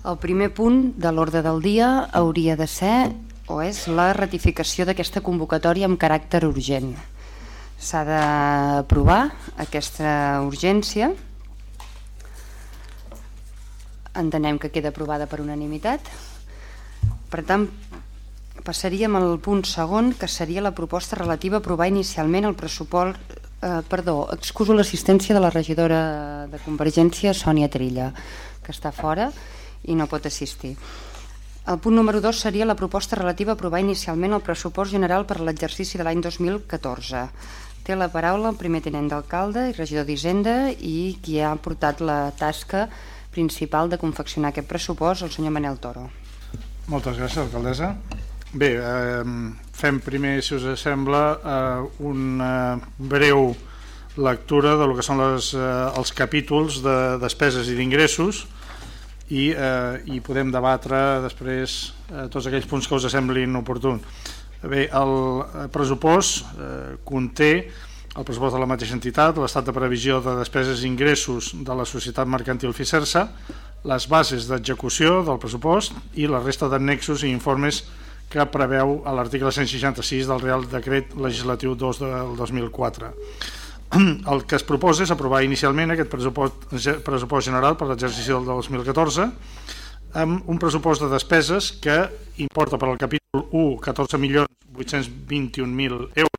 El primer punt de l'ordre del dia hauria de ser o és la ratificació d'aquesta convocatòria amb caràcter urgent. S'ha d'aprovar aquesta urgència. Entenem que queda aprovada per unanimitat. Per tant, passaríem al punt segon, que seria la proposta relativa a aprovar inicialment el pressupost... Eh, perdó, excuso l'assistència de la regidora de Convergència, Sònia Trilla, que està fora i no pot assistir. El punt número 2 seria la proposta relativa a aprovar inicialment el pressupost general per a l'exercici de l'any 2014. Té la paraula el primer tenent d'alcalde i regidor d'Hisenda i qui ha portat la tasca principal de confeccionar aquest pressupost, el senyor Manel Toro. Moltes gràcies, alcaldessa. Bé, eh, fem primer, si us sembla, eh, una breu lectura de lo que són les, eh, els capítols de despeses i d'ingressos i, eh, i podem debatre després eh, tots aquells punts que us semblin oportuns. Bé, el pressupost eh, conté el pressupost de la mateixa entitat, l'estat de previsió de despeses i ingressos de la societat mercantil FICERSA, les bases d'execució del pressupost i la resta d'annexos i informes que preveu l'article 166 del Real Decret Legislatiu 2 del 2004. El que es proposa és aprovar inicialment aquest pressupost, pressupost general per l'exercici del 2014 amb un pressupost de despeses que importa per al capítol 1 14.821.000 euros.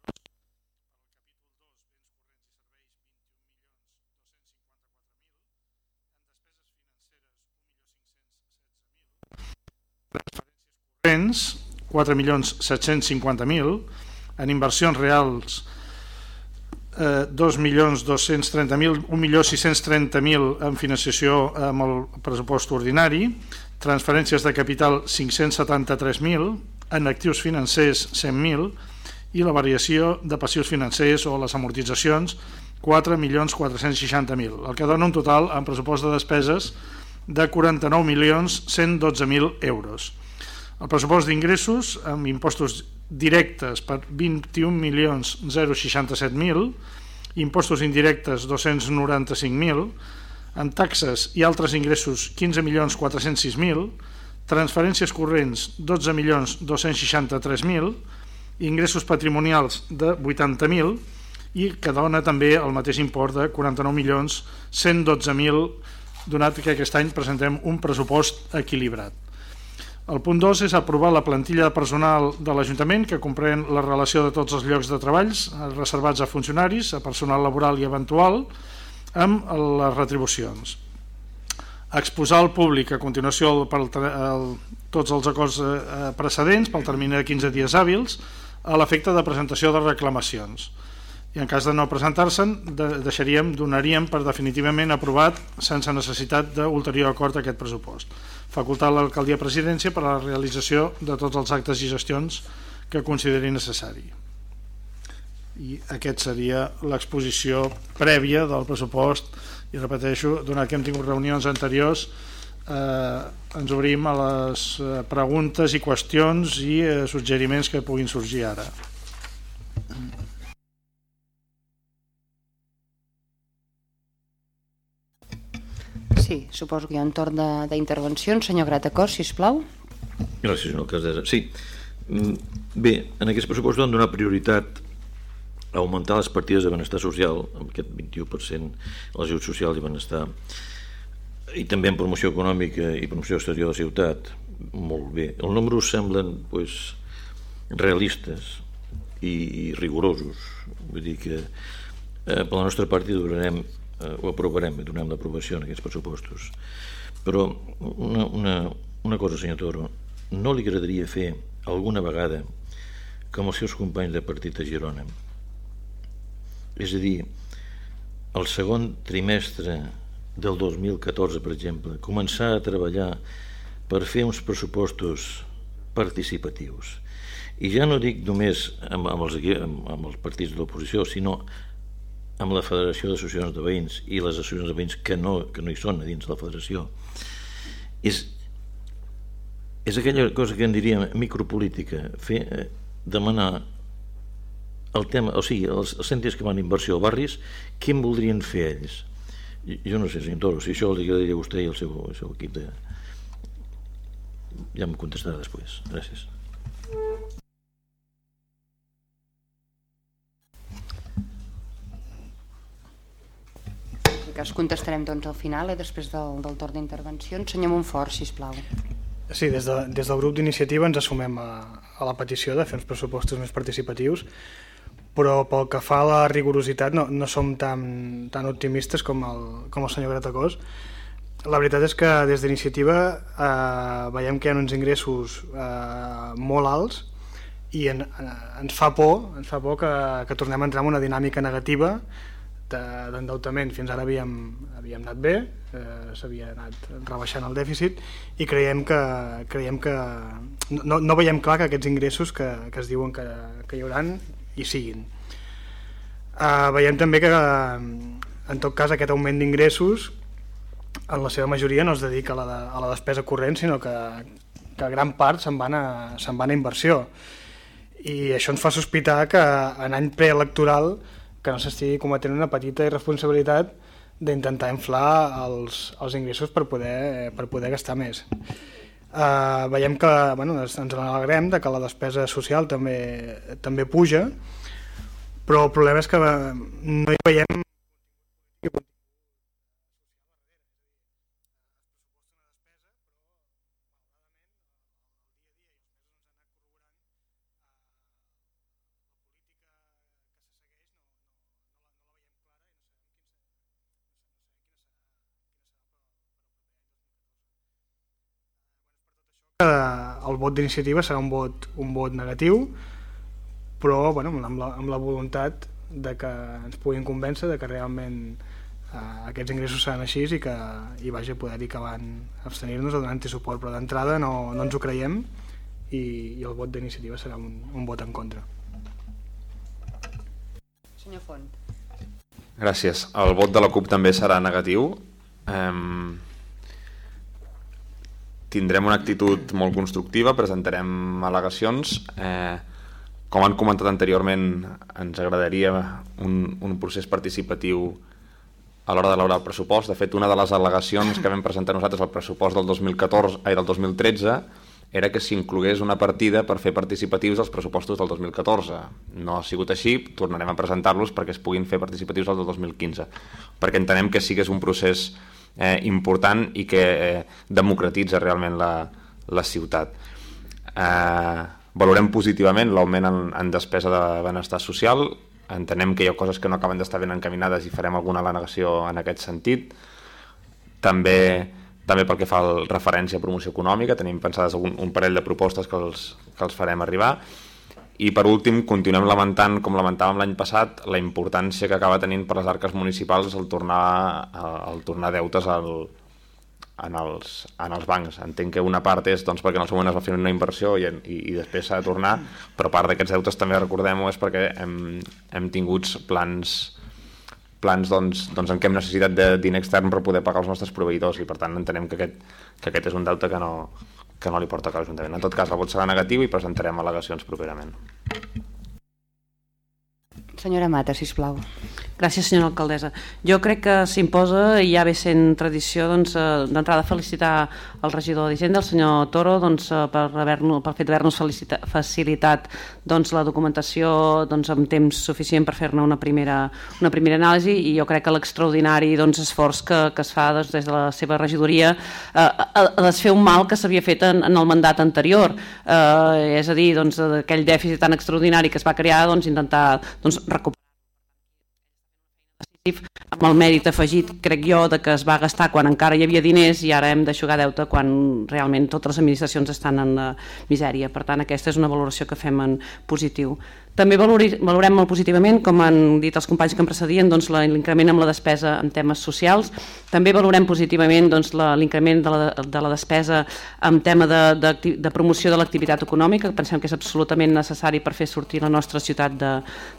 Corrents 4.750.000, en inversions reals eh, 2.230.000, 1.630.000 en financiació amb el pressupost ordinari, transferències de capital 573.000, en actius financers 100.000 i la variació de passius financers o les amortitzacions 4.460.000, el que dona un total en pressupost de despeses de 49.112.000 euros. El pressupost d'ingressos amb impostos directes per 21.067.000, impostos indirectes 295.000, en taxes i altres ingressos 15.406.000, transferències corrents 12.263.000, ingressos patrimonials de 80.000 i que dona també el mateix import de 49.112.000 donat que aquest any presentem un pressupost equilibrat. El punt 2 és aprovar la plantilla de personal de l'Ajuntament que comprèn la relació de tots els llocs de treballs reservats a funcionaris, a personal laboral i eventual, amb les retribucions. Exposar al públic a continuació el, el, el, tots els acords eh, precedents pel termini de 15 dies hàbils a l'efecte de presentació de reclamacions i en cas de no presentar-se'n de, deixaríem, donaríem per definitivament aprovat sense necessitat d'ulterior acord aquest pressupost. Facultar l'alcaldia presidència per a la realització de tots els actes i gestions que consideri necessari. I aquest seria l'exposició prèvia del pressupost i repeteixo, donat que hem tingut reunions anteriors eh, ens obrim a les eh, preguntes i qüestions i eh, suggeriments que puguin sorgir ara. Sí, suposo que hi ha un torn d'intervencions. Senyor Gratacós, sisplau. Gràcies, senyor alcaldessa. Sí, mm, bé, en aquest pressupost han donat prioritat a augmentar les partides de benestar social, amb aquest 21%, l'ajut social i benestar, i també en promoció econòmica i promoció exterior de la ciutat. Molt bé. Els números semblen pues, realistes i, i rigorosos. Vull dir que eh, per la nostra part donarem eh, ho aprovarem, donem l'aprovació en aquests pressupostos. Però una, una, una cosa, senyor Toro, no li agradaria fer alguna vegada com els seus companys de partit a Girona. És a dir, el segon trimestre del 2014, per exemple, començar a treballar per fer uns pressupostos participatius. I ja no dic només amb, amb, els, amb, amb els partits de l'oposició, sinó amb la Federació d'Associacions de Veïns i les associacions de veïns que no, que no hi són a dins la federació és, és aquella cosa que en diríem micropolítica fer, eh, demanar el tema, o sigui, els, els centres que van inversió a barris, què en voldrien fer ells? Jo no sé, senyor Toro, si això li agradaria a vostè i al seu, al seu equip de, ja em contestarà després. Gràcies. En cas contestarem doncs al final, eh, després del, del torn d'intervencions. Senyor Montfort, sisplau. Sí, des, de, des del grup d'iniciativa ens assumem a, a la petició de fer uns pressupostos més participatius, però pel que fa a la rigorositat no, no som tan, tan optimistes com el, com el senyor Gratacós. La veritat és que des d'iniciativa eh, veiem que hi ha uns ingressos eh, molt alts i en, ens fa por, ens fa por que, que tornem a entrar en una dinàmica negativa d'endeutament. Fins ara havíem, havíem anat bé, eh, s'havia anat rebaixant el dèficit i creiem que, creiem que no, no veiem clar que aquests ingressos que, que es diuen que, que hi hauran hi siguin. Uh, veiem també que en tot cas aquest augment d'ingressos en la seva majoria no es dedica a la, de, a la despesa corrent sinó que, que gran part se'n van, se van a inversió i això ens fa sospitar que en any preelectoral que no s'estigui cometent una petita irresponsabilitat d'intentar inflar els, els ingressos per poder, per poder gastar més. Uh, veiem que bueno, ens alegrem de que la despesa social també, també puja, però el problema és que no hi veiem el vot d'iniciativa serà un vot, un vot negatiu però bueno, amb, la, amb la voluntat de que ens puguin convèncer de que realment eh, aquests ingressos seran així i que hi vagi a poder-hi van abstenir-nos o donar-hi suport, però d'entrada no, no ens ho creiem i, i el vot d'iniciativa serà un, un vot en contra. Senyor Font. Gràcies. El vot de la CUP també serà negatiu. Eh, tindrem una actitud molt constructiva, presentarem al·legacions. Eh, com han comentat anteriorment, ens agradaria un, un procés participatiu a l'hora d'elaborar el pressupost. De fet, una de les al·legacions que vam presentar nosaltres al pressupost del 2014 ai, del 2013 era que s'inclogués una partida per fer participatius als pressupostos del 2014. No ha sigut així, tornarem a presentar-los perquè es puguin fer participatius al del 2015, perquè entenem que sí que és un procés eh, important i que eh, democratitza realment la, la ciutat. Eh, valorem positivament l'augment en, en despesa de benestar social, entenem que hi ha coses que no acaben d'estar ben encaminades i farem alguna al·legació en aquest sentit. També també pel que fa al referència a promoció econòmica, tenim pensades un, un parell de propostes que els, que els farem arribar i per últim, continuem lamentant, com lamentàvem l'any passat, la importància que acaba tenint per les arques municipals el tornar, el tornar deutes al, en, els, en els bancs. Entenc que una part és doncs, perquè en el seu moment es va fer una inversió i, i, i després s'ha de tornar, però part d'aquests deutes també recordem-ho és perquè hem, hem tingut plans plans doncs, doncs en què hem necessitat de diner extern per poder pagar els nostres proveïdors i per tant entenem que aquest, que aquest és un deute que no, que no li porta a l'Ajuntament. En tot cas, el vot serà negatiu i presentarem al·legacions properament. Senyora Mata, sisplau. Gràcies, senyora alcaldessa. Jo crec que s'imposa i ja ve sent tradició doncs, eh, d'entrada felicitar el regidor d'Hisenda, el senyor Toro, doncs, eh, per, haver per fet d'haver-nos facilitat doncs, la documentació doncs, amb temps suficient per fer-ne una, primera, una primera anàlisi i jo crec que l'extraordinari doncs, esforç que, que es fa doncs, des de la seva regidoria eh, a, a desfer un mal que s'havia fet en, en el mandat anterior. Eh, és a dir, doncs, aquell dèficit tan extraordinari que es va crear, doncs, intentar doncs, amb el mèrit afegit, crec jo, de que es va gastar quan encara hi havia diners i ara hem d'aixugar deute quan realment totes les administracions estan en la misèria. Per tant, aquesta és una valoració que fem en positiu. També valorem molt positivament, com han dit els companys que em precedien, doncs, l'increment amb la despesa en temes socials. També valorem positivament doncs, l'increment de, la, de la despesa en tema de, de, de promoció de l'activitat econòmica, que pensem que és absolutament necessari per fer sortir la nostra ciutat de,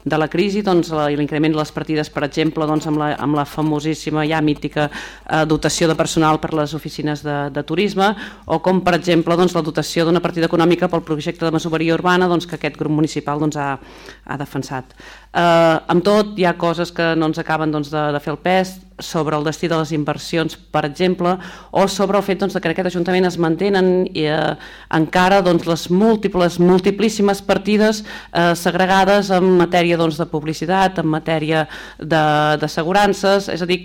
de la crisi, doncs, l'increment de les partides, per exemple, doncs, amb, la, amb la famosíssima ja mítica eh, dotació de personal per les oficines de, de turisme, o com, per exemple, doncs, la dotació d'una partida econòmica pel projecte de masoveria urbana doncs, que aquest grup municipal doncs, ha, ha defensat. Eh, amb tot, hi ha coses que no ens acaben doncs, de, de fer el pes, sobre el destí de les inversions, per exemple, o sobre el fet doncs, que en aquest Ajuntament es mantenen eh, encara doncs, les múltiples, multiplíssimes partides eh, segregades en matèria doncs, de publicitat, en matèria d'assegurances, és a dir,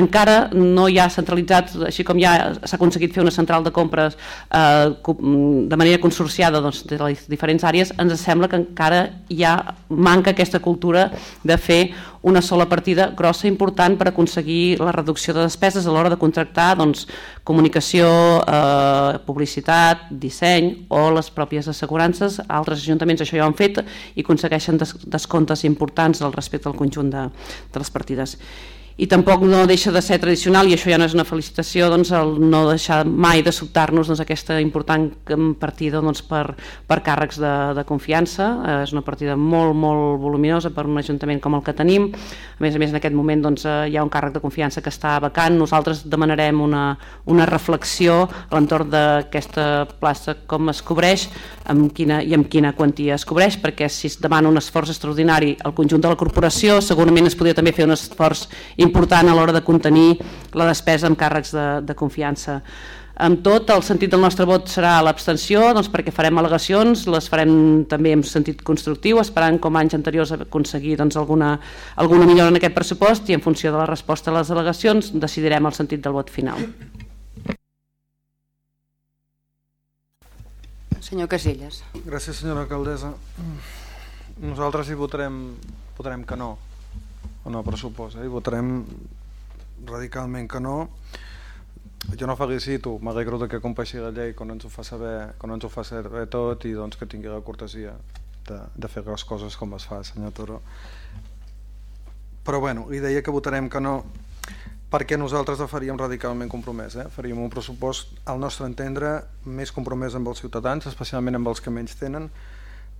encara no hi ha centralitzat, així com ja s'ha aconseguit fer una central de compres eh, de manera consorciada doncs, de les diferents àrees, ens sembla que encara hi ha, manca aquesta cultura de fer una sola partida grossa important per aconseguir la reducció de despeses a l'hora de contractar doncs, comunicació, eh, publicitat, disseny o les pròpies assegurances. Altres ajuntaments això ja ho han fet i aconsegueixen des descomptes importants al respecte al conjunt de, de les partides i tampoc no deixa de ser tradicional i això ja no és una felicitació doncs, el no deixar mai de sobtar-nos doncs, aquesta important partida doncs, per, per càrrecs de, de confiança. Eh, és una partida molt molt voluminosa per un ajuntament com el que tenim. A més a més en aquest moment doncs, eh, hi ha un càrrec de confiança que està vacant. Nosaltres demanarem una, una reflexió a l'entorn d'aquesta plaça com es cobreix amb quina, i amb quina quantia es cobreix perquè si es demana un esforç extraordinari al conjunt de la corporació segurament es podria també fer un esforç important a l'hora de contenir la despesa amb càrrecs de, de confiança. Amb tot, el sentit del nostre vot serà l'abstenció, doncs perquè farem al·legacions, les farem també en sentit constructiu, esperant com anys anteriors aconseguir doncs, alguna, alguna millora en aquest pressupost i en funció de la resposta a les al·legacions decidirem el sentit del vot final. Senyor Casillas. Gràcies, senyora alcaldessa. Nosaltres hi votarem, votarem que no o no pressupost. Eh? Votarem radicalment que no. Jo no felicito, m'alegro que compleixi la llei quan ens ho fa saber, quan ens ho fa saber tot i doncs que tingui la cortesia de, de fer les coses com es fa, senyor Toro. Però bueno, li deia que votarem que no perquè nosaltres el faríem radicalment compromès. Eh? Faríem un pressupost, al nostre entendre, més compromès amb els ciutadans, especialment amb els que menys tenen,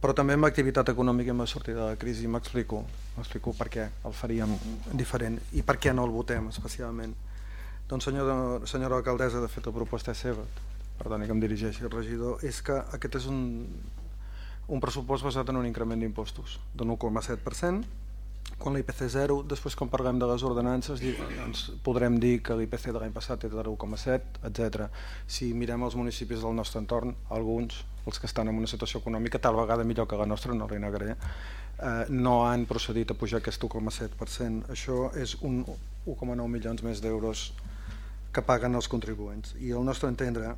però també amb l'activitat econòmica amb la sortida de la crisi. M'explico m'explico per què el faríem diferent i per què no el votem especialment. Doncs senyor, senyora alcaldessa, de fet la proposta és seva, perdoni que em dirigeixi el regidor, és que aquest és un, un pressupost basat en un increment d'impostos de 1,7%, quan l'IPC 0, després quan parlem de les ordenances doncs podrem dir que l'IPC de l'any passat era de 1,7, etc. Si mirem els municipis del nostre entorn, alguns, els que estan en una situació econòmica tal vegada millor que la nostra, no li negaré, eh, no han procedit a pujar aquest 1,7%. Això és un 1,9 milions més d'euros que paguen els contribuents. I al nostre entendre,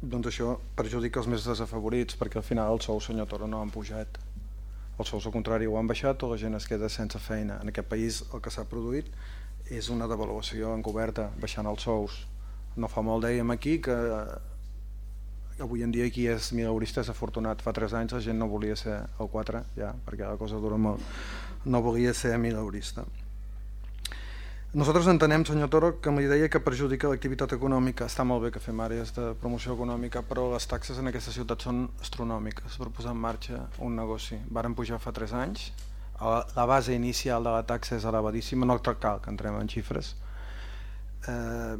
doncs això perjudica els més desafavorits, perquè al final el sou, senyor Toro, no han pujat els sous al contrari ho han baixat o la gent es queda sense feina. En aquest país el que s'ha produït és una devaluació encoberta baixant els sous. No fa molt dèiem aquí que avui en dia qui és milaurista és afortunat. Fa 3 anys la gent no volia ser el 4 ja, perquè la cosa dura molt. No volia ser milaurista. Nosaltres entenem, senyor Toro, que amb la idea que perjudica l'activitat econòmica està molt bé que fem àrees de promoció econòmica, però les taxes en aquesta ciutat són astronòmiques. Per posar en marxa un negoci. Varen pujar fa 3 anys, la base inicial de la taxa és elevadíssima, no cal que entrem en xifres. Eh,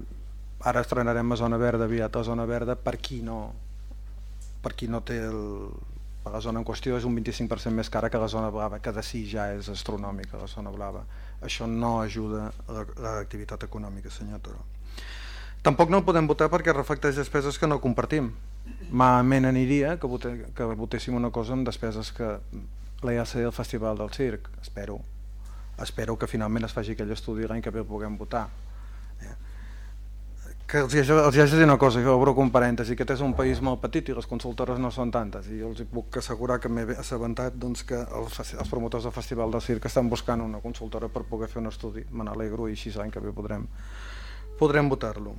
ara estrenarem a Zona Verda, aviat a Zona Verda, per qui no, per qui no té el, la zona en qüestió és un 25% més cara que la zona blava, que de si ja és astronòmica la zona blava això no ajuda l'activitat econòmica, senyor Toro. Tampoc no el podem votar perquè reflecteix despeses que no compartim. Malament aniria que, vote, que votéssim una cosa amb despeses que l'EAC el Festival del Circ. Espero, espero que finalment es faci aquell estudi l'any que el puguem votar que els, els haig de dir una cosa, jo obro un parèntesi, aquest és un país molt petit i les consultores no són tantes i els puc assegurar que m'he assabentat doncs, que els, els promotors del Festival del Circ estan buscant una consultora per poder fer un estudi, me n'alegro i així l'any que ve podrem, podrem votar-lo.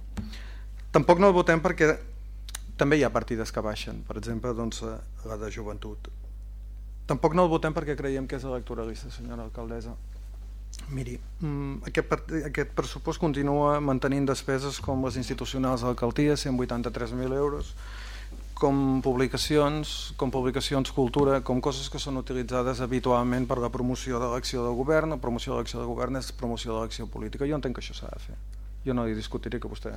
Tampoc no el votem perquè també hi ha partides que baixen, per exemple doncs, la de joventut. Tampoc no el votem perquè creiem que és electoralista, senyora alcaldessa. Miri, mm, aquest, aquest pressupost continua mantenint despeses com les institucionals d'alcaldia, 183.000 euros, com publicacions, com publicacions cultura, com coses que són utilitzades habitualment per la promoció de l'acció del govern. La promoció de l'acció del govern és promoció de l'acció política. Jo entenc que això s'ha de fer. Jo no li discutiré que vostè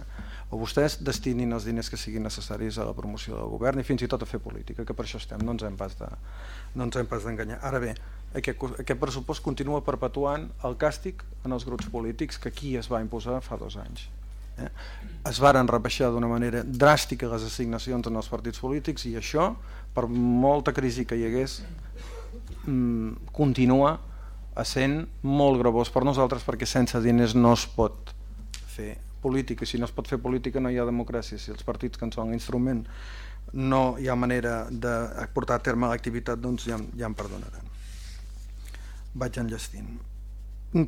o vostès destinin els diners que siguin necessaris a la promoció del govern i fins i tot a fer política, que per això estem, no ens hem pas de, no ens pas d'enganyar. Ara bé, aquest, pressupost continua perpetuant el càstig en els grups polítics que aquí es va imposar fa dos anys. Eh? Es varen rebaixar d'una manera dràstica les assignacions en els partits polítics i això, per molta crisi que hi hagués, mm, continua sent molt gravós per nosaltres perquè sense diners no es pot fer política. Si no es pot fer política no hi ha democràcia. Si els partits que en són instrument no hi ha manera de portar a terme l'activitat, doncs ja, ja em perdonaran. Vaig enllestint.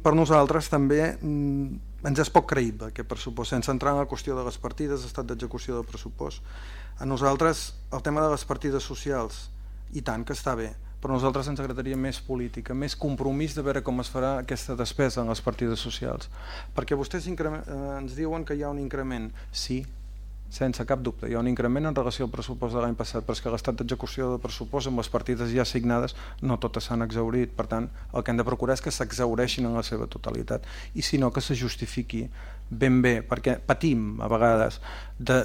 Per nosaltres també mm, ens és poc creïble aquest pressupost, sense entrar en la qüestió de les partides, estat d'execució del pressupost. A nosaltres el tema de les partides socials, i tant que està bé, però a nosaltres ens agradaria més política, més compromís de veure com es farà aquesta despesa en les partides socials. Perquè vostès eh, ens diuen que hi ha un increment. Sí, sense cap dubte. Hi ha un increment en relació al pressupost de l'any passat, però és que l'estat d'execució del pressupost amb les partides ja assignades no totes s'han exaurit. Per tant, el que hem de procurar és que s'exaureixin en la seva totalitat i si no que se justifiqui ben bé, perquè patim a vegades de,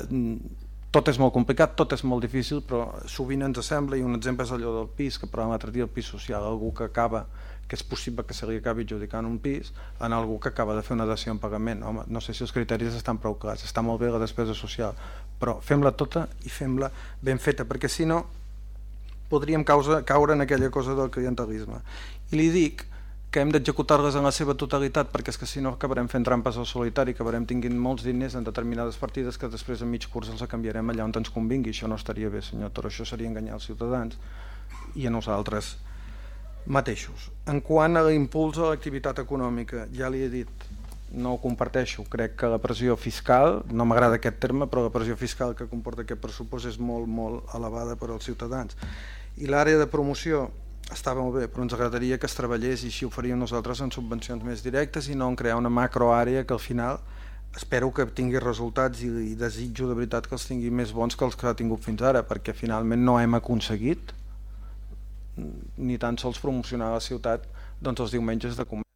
tot és molt complicat, tot és molt difícil, però sovint ens sembla, i un exemple és allò del pis, que parlàvem l'altre dia, el pis social, algú que acaba que és possible que se li acabi adjudicant un pis en algú que acaba de fer una dació en pagament. Home, no sé si els criteris estan prou clars, està molt bé la despesa social, però fem-la tota i fem-la ben feta, perquè si no podríem causa, caure en aquella cosa del clientelisme. I li dic que hem d'executar-les en la seva totalitat perquè és que si no acabarem fent trampes al solitari, acabarem tinguint molts diners en determinades partides que després a mig curs els canviarem allà on ens convingui. Això no estaria bé, senyor Toro, això seria enganyar els ciutadans i a nosaltres mateixos. En quant a l'impuls a l'activitat econòmica, ja li he dit, no ho comparteixo, crec que la pressió fiscal, no m'agrada aquest terme, però la pressió fiscal que comporta aquest pressupost és molt, molt elevada per als ciutadans. I l'àrea de promoció està molt bé, però ens agradaria que es treballés i així ho faríem nosaltres en subvencions més directes i no en crear una macroàrea que al final espero que tingui resultats i, i desitjo de veritat que els tingui més bons que els que ha tingut fins ara, perquè finalment no hem aconseguit ni tan sols promocionar la ciutat doncs, els diumenges de comerç.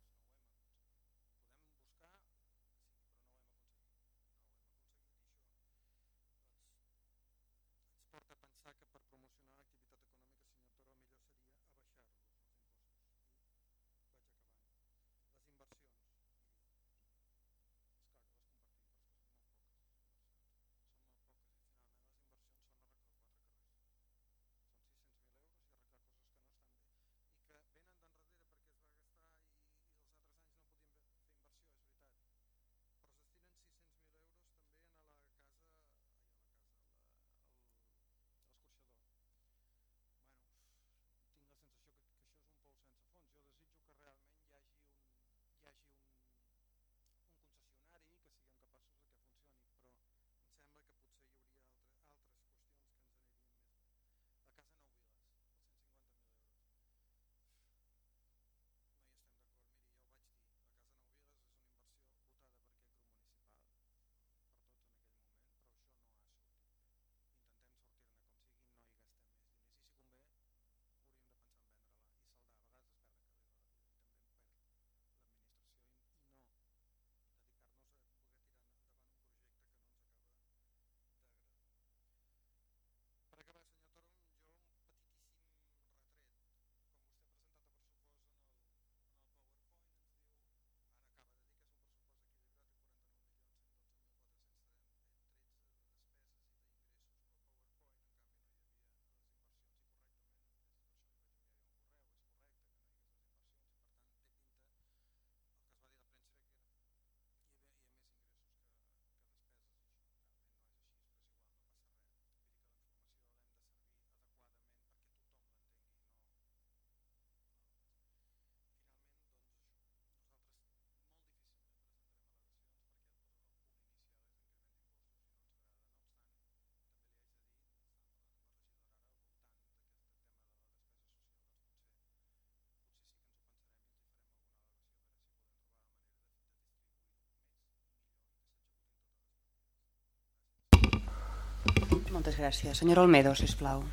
Moltes gràcies. Senyora Olmedo, sisplau.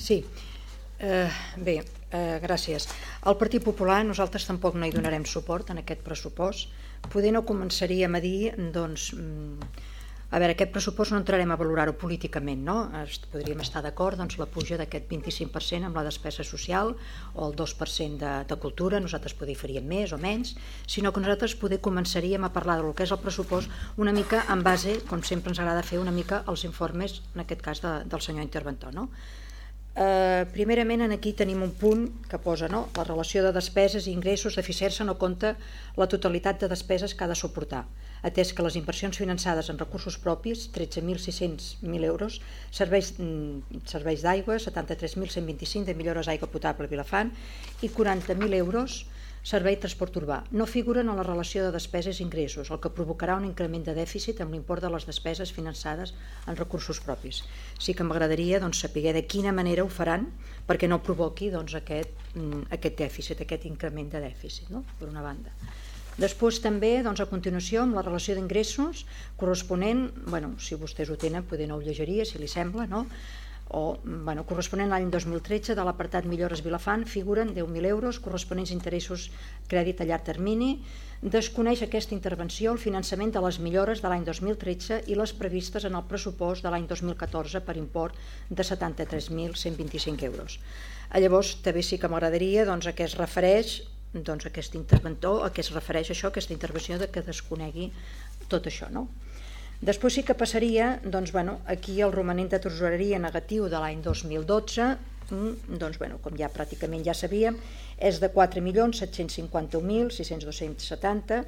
Sí, eh, bé, eh, gràcies. Al Partit Popular nosaltres tampoc no hi donarem suport en aquest pressupost. Poder no començaríem a dir doncs, mm, A veure, aquest pressupost no entrarem a valorar-ho políticament, no? Podríem estar d'acord, doncs, la puja d'aquest 25% amb la despesa social o el 2% de, de cultura, nosaltres poder faríem més o menys, sinó que nosaltres poder començaríem a parlar del que és el pressupost una mica en base, com sempre ens agrada fer, una mica els informes, en aquest cas de, del senyor interventor, no? Eh, primerament, aquí tenim un punt que posa no? la relació de despeses i ingressos deficiència no compta la totalitat de despeses que ha de suportar, atès que les inversions finançades en recursos propis, 13.600.000 euros, serveis, mm, serveis d'aigua, 73.125 de millores d'aigua potable a Vilafant i 40.000 euros servei transport urbà. No figuren en la relació de despeses i ingressos, el que provocarà un increment de dèficit amb l'import de les despeses finançades en recursos propis. Sí que m'agradaria doncs, saber de quina manera ho faran perquè no provoqui doncs, aquest, mm, aquest dèficit, aquest increment de dèficit, no? per una banda. Després també, doncs, a continuació, amb la relació d'ingressos corresponent, bueno, si vostès ho tenen, poder no ho llegiria, si li sembla, no? O bueno, corresponent a l'any 2013 de l'apartat Millores Vilafant figuren 10.000 euros corresponents interessos crèdit a llarg termini desconeix aquesta intervenció el finançament de les millores de l'any 2013 i les previstes en el pressupost de l'any 2014 per import de 73.125 euros. A llavors també sí que m'agradaria doncs, a què es refereix doncs, aquest interventor, a què es refereix això, aquesta intervenció de que desconegui tot això. No? Després sí que passaria, doncs, bueno, aquí el romanent de tresoreria negatiu de l'any 2012, mm, doncs, bueno, com ja pràcticament ja sabíem, és de 4.751.670.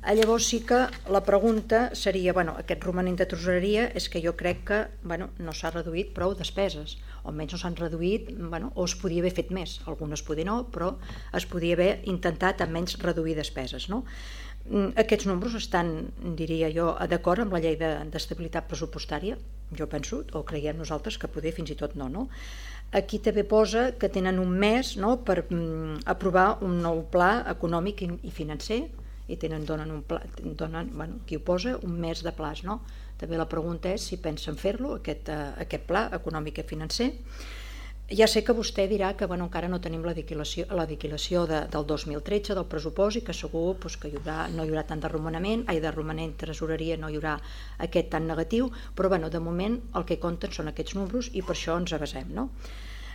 Llavors sí que la pregunta seria, bueno, aquest romanent de tresoreria és que jo crec que bueno, no s'ha reduït prou despeses, o almenys no s'han reduït, bueno, o es podia haver fet més, algunes poder no, però es podia haver intentat almenys reduir despeses. No? Mm, aquests números estan, diria jo, d'acord amb la llei d'estabilitat de, pressupostària, jo penso, o creiem nosaltres que poder fins i tot no, no? Aquí també posa que tenen un mes no, per mm, aprovar un nou pla econòmic i, i financer i tenen, donen un pla, donen, bueno, aquí ho posa, un mes de plaç, no? També la pregunta és si pensen fer-lo, aquest, uh, aquest pla econòmic i financer. Ja sé que vostè dirà que bueno, encara no tenim la liquidació, la liquidació de, del 2013 del pressupost i que segur pues, que hi haurà, no hi haurà tant de romanament, ai, de romanent tresoreria no hi haurà aquest tan negatiu, però bueno, de moment el que compten són aquests números i per això ens avasem. No?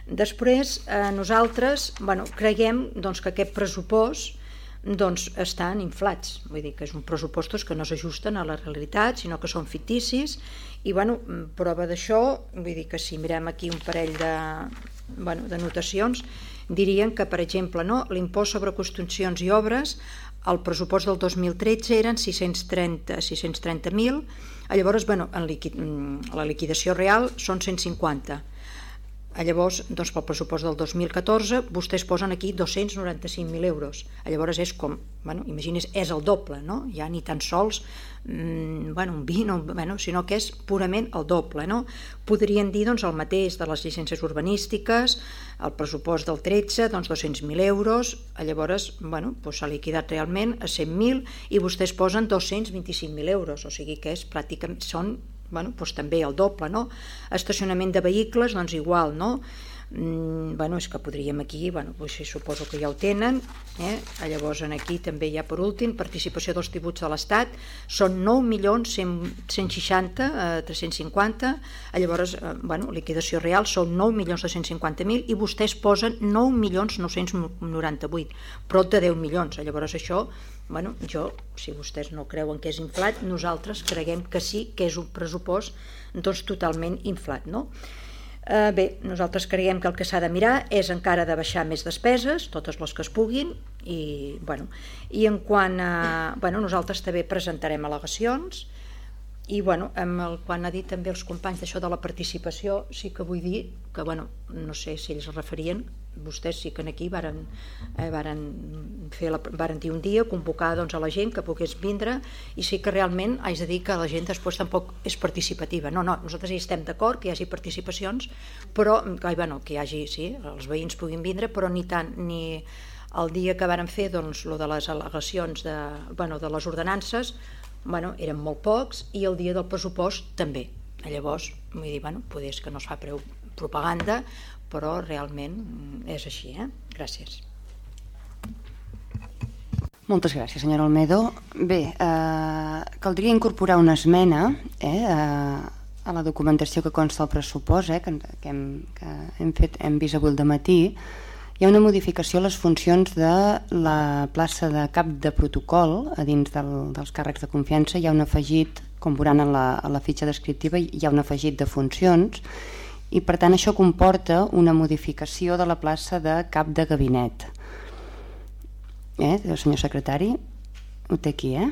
Després, eh, nosaltres bueno, creiem doncs, que aquest pressupost doncs estan inflats, vull dir que és un pressupostos que no s'ajusten a la realitat, sinó que són ficticis i bueno, prova d'això, vull dir que si mirem aquí un parell de, bueno, de notacions, dirien que per exemple no, l'impost sobre construccions i obres el pressupost del 2013 eren 630 630.000, llavors bueno, en liquid, la liquidació real són 150 Llavors, doncs, pel pressupost del 2014, vostès posen aquí 295.000 euros. Llavors és com, bueno, imagines, és el doble, no? Ja ni tan sols mmm, bueno, un 20, no, bueno, sinó que és purament el doble, no? Podrien dir doncs, el mateix de les llicències urbanístiques, el pressupost del 13, doncs 200.000 euros, llavors, bueno, doncs liquidat realment a 100.000 i vostès posen 225.000 euros, o sigui que és pràcticament, són bueno, doncs també el doble, no? Estacionament de vehicles, doncs igual, no? Mm, bueno, és que podríem aquí, bueno, doncs suposo que ja ho tenen, eh? llavors aquí també hi ha per últim participació dels tributs de l'Estat, són 9.160.350, eh, 350, llavors, eh, bueno, liquidació real són 9.250.000 i vostès posen 9.998, prop de 10 milions, llavors això bueno, jo, si vostès no creuen que és inflat, nosaltres creguem que sí, que és un pressupost doncs, totalment inflat. No? Eh, bé, nosaltres creiem que el que s'ha de mirar és encara de baixar més despeses, totes les que es puguin, i, bueno, i en quant a... Bueno, nosaltres també presentarem al·legacions, i bueno, amb el, quan ha dit també els companys d'això de la participació, sí que vull dir que, bueno, no sé si ells es referien, vostès sí que aquí varen, eh, varen, fer la, varen dir un dia, convocar doncs, a la gent que pogués vindre i sí que realment haig de dir que la gent després tampoc és participativa. No, no, nosaltres hi estem d'acord que hi hagi participacions, però ai, bueno, que hi hagi, sí, els veïns puguin vindre, però ni tant, ni el dia que varen fer doncs, lo de les al·legacions de, bueno, de les ordenances, bueno, eren molt pocs i el dia del pressupost també. Llavors, vull dir, bueno, poder que no es fa preu propaganda, però realment és així. Eh? Gràcies. Moltes gràcies, senyora Olmedo. Bé, eh, caldria incorporar una esmena eh, a la documentació que consta el pressupost, eh, que, que, hem, que hem, fet, hem vist avui de matí. Hi ha una modificació a les funcions de la plaça de cap de protocol a dins del, dels càrrecs de confiança. Hi ha un afegit, com veuran a la, a la fitxa descriptiva, hi ha un afegit de funcions i per tant això comporta una modificació de la plaça de cap de gabinet eh, el senyor secretari ho té aquí eh?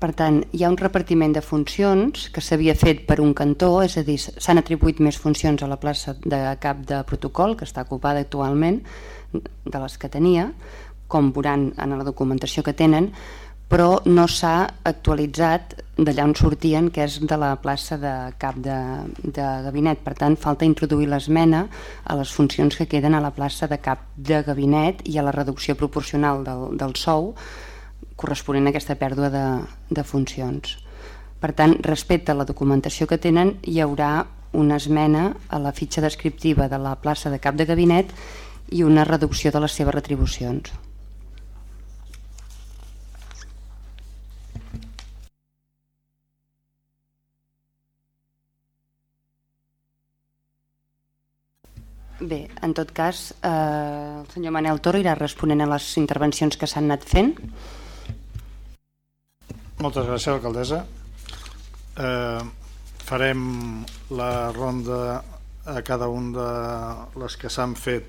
per tant hi ha un repartiment de funcions que s'havia fet per un cantó és a dir, s'han atribuït més funcions a la plaça de cap de protocol que està ocupada actualment de les que tenia com veuran en la documentació que tenen però no s'ha actualitzat d'allà on sortien, que és de la plaça de cap de, de gabinet. Per tant, falta introduir l'esmena a les funcions que queden a la plaça de cap de gabinet i a la reducció proporcional del, del sou corresponent a aquesta pèrdua de, de funcions. Per tant, respecte a la documentació que tenen, hi haurà una esmena a la fitxa descriptiva de la plaça de cap de gabinet i una reducció de les seves retribucions. Bé, en tot cas, eh, el senyor Manel Toro irà responent a les intervencions que s'han anat fent. Moltes gràcies, alcaldessa. Eh, farem la ronda a cada un de les que s'han fet.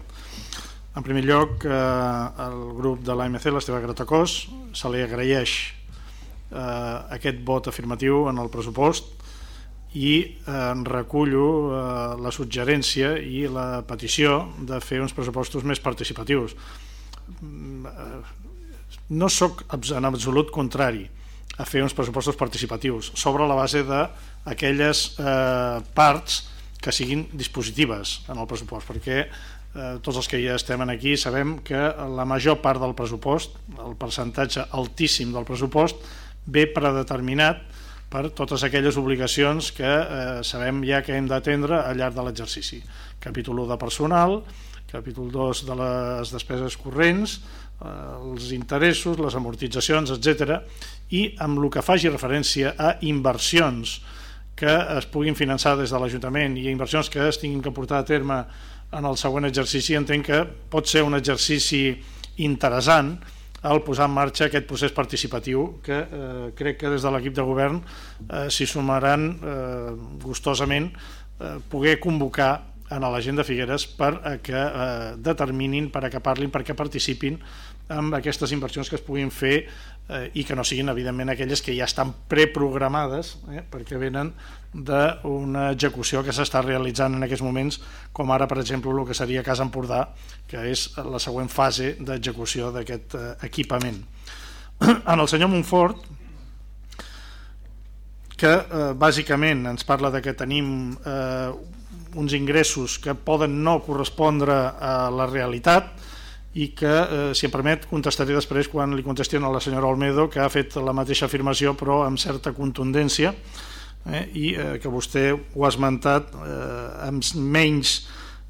En primer lloc, eh, el grup de l'AMC, l'Esteve Gratacós, se li agraeix eh, aquest vot afirmatiu en el pressupost i eh, recullo eh, la suggerència i la petició de fer uns pressupostos més participatius. Mm, eh, no sóc en absolut contrari a fer uns pressupostos participatius sobre la base d'aquelles eh, parts que siguin dispositives en el pressupost, perquè eh, tots els que ja estem aquí sabem que la major part del pressupost, el percentatge altíssim del pressupost, ve predeterminat per totes aquelles obligacions que eh, sabem ja que hem d'atendre al llarg de l'exercici. Capítol 1 de personal, capítol 2 de les despeses corrents, eh, els interessos, les amortitzacions, etc. i amb el que faci referència a inversions que es puguin finançar des de l'Ajuntament i inversions que es tinguin que portar a terme en el següent exercici, entenc que pot ser un exercici interessant al posar en marxa aquest procés participatiu que eh, crec que des de l'equip de govern eh, s'hi sumaran eh, gustosament eh, poder convocar en la gent de Figueres per a que eh, determinin, per a que parlin, perquè participin amb aquestes inversions que es puguin fer eh, i que no siguin, evidentment, aquelles que ja estan preprogramades, eh, perquè venen d'una execució que s'està realitzant en aquests moments, com ara, per exemple, el que seria Casa Empordà, que és la següent fase d'execució d'aquest eh, equipament. En el senyor Montfort, que eh, bàsicament ens parla de que tenim eh, uns ingressos que poden no correspondre a la realitat, i que, eh, si em permet, contestaré després quan li contesti a la senyora Olmedo, que ha fet la mateixa afirmació però amb certa contundència eh, i eh, que vostè ho ha esmentat eh, amb menys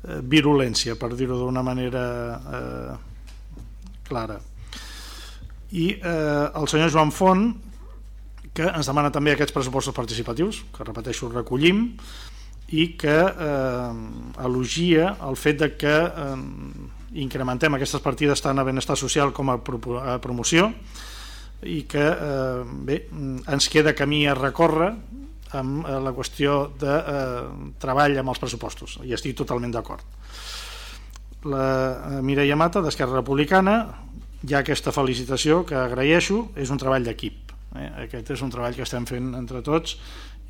eh, virulència, per dir-ho d'una manera eh, clara. I eh, el senyor Joan Font, que ens demana també aquests pressupostos participatius, que repeteixo, recollim, i que eh, elogia el fet de que eh, incrementem aquestes partides tant a benestar social com a, promoció i que eh, bé, ens queda camí a recórrer amb eh, la qüestió de eh, treball amb els pressupostos i estic totalment d'acord la eh, Mireia Mata d'Esquerra Republicana hi ha aquesta felicitació que agraeixo és un treball d'equip eh? aquest és un treball que estem fent entre tots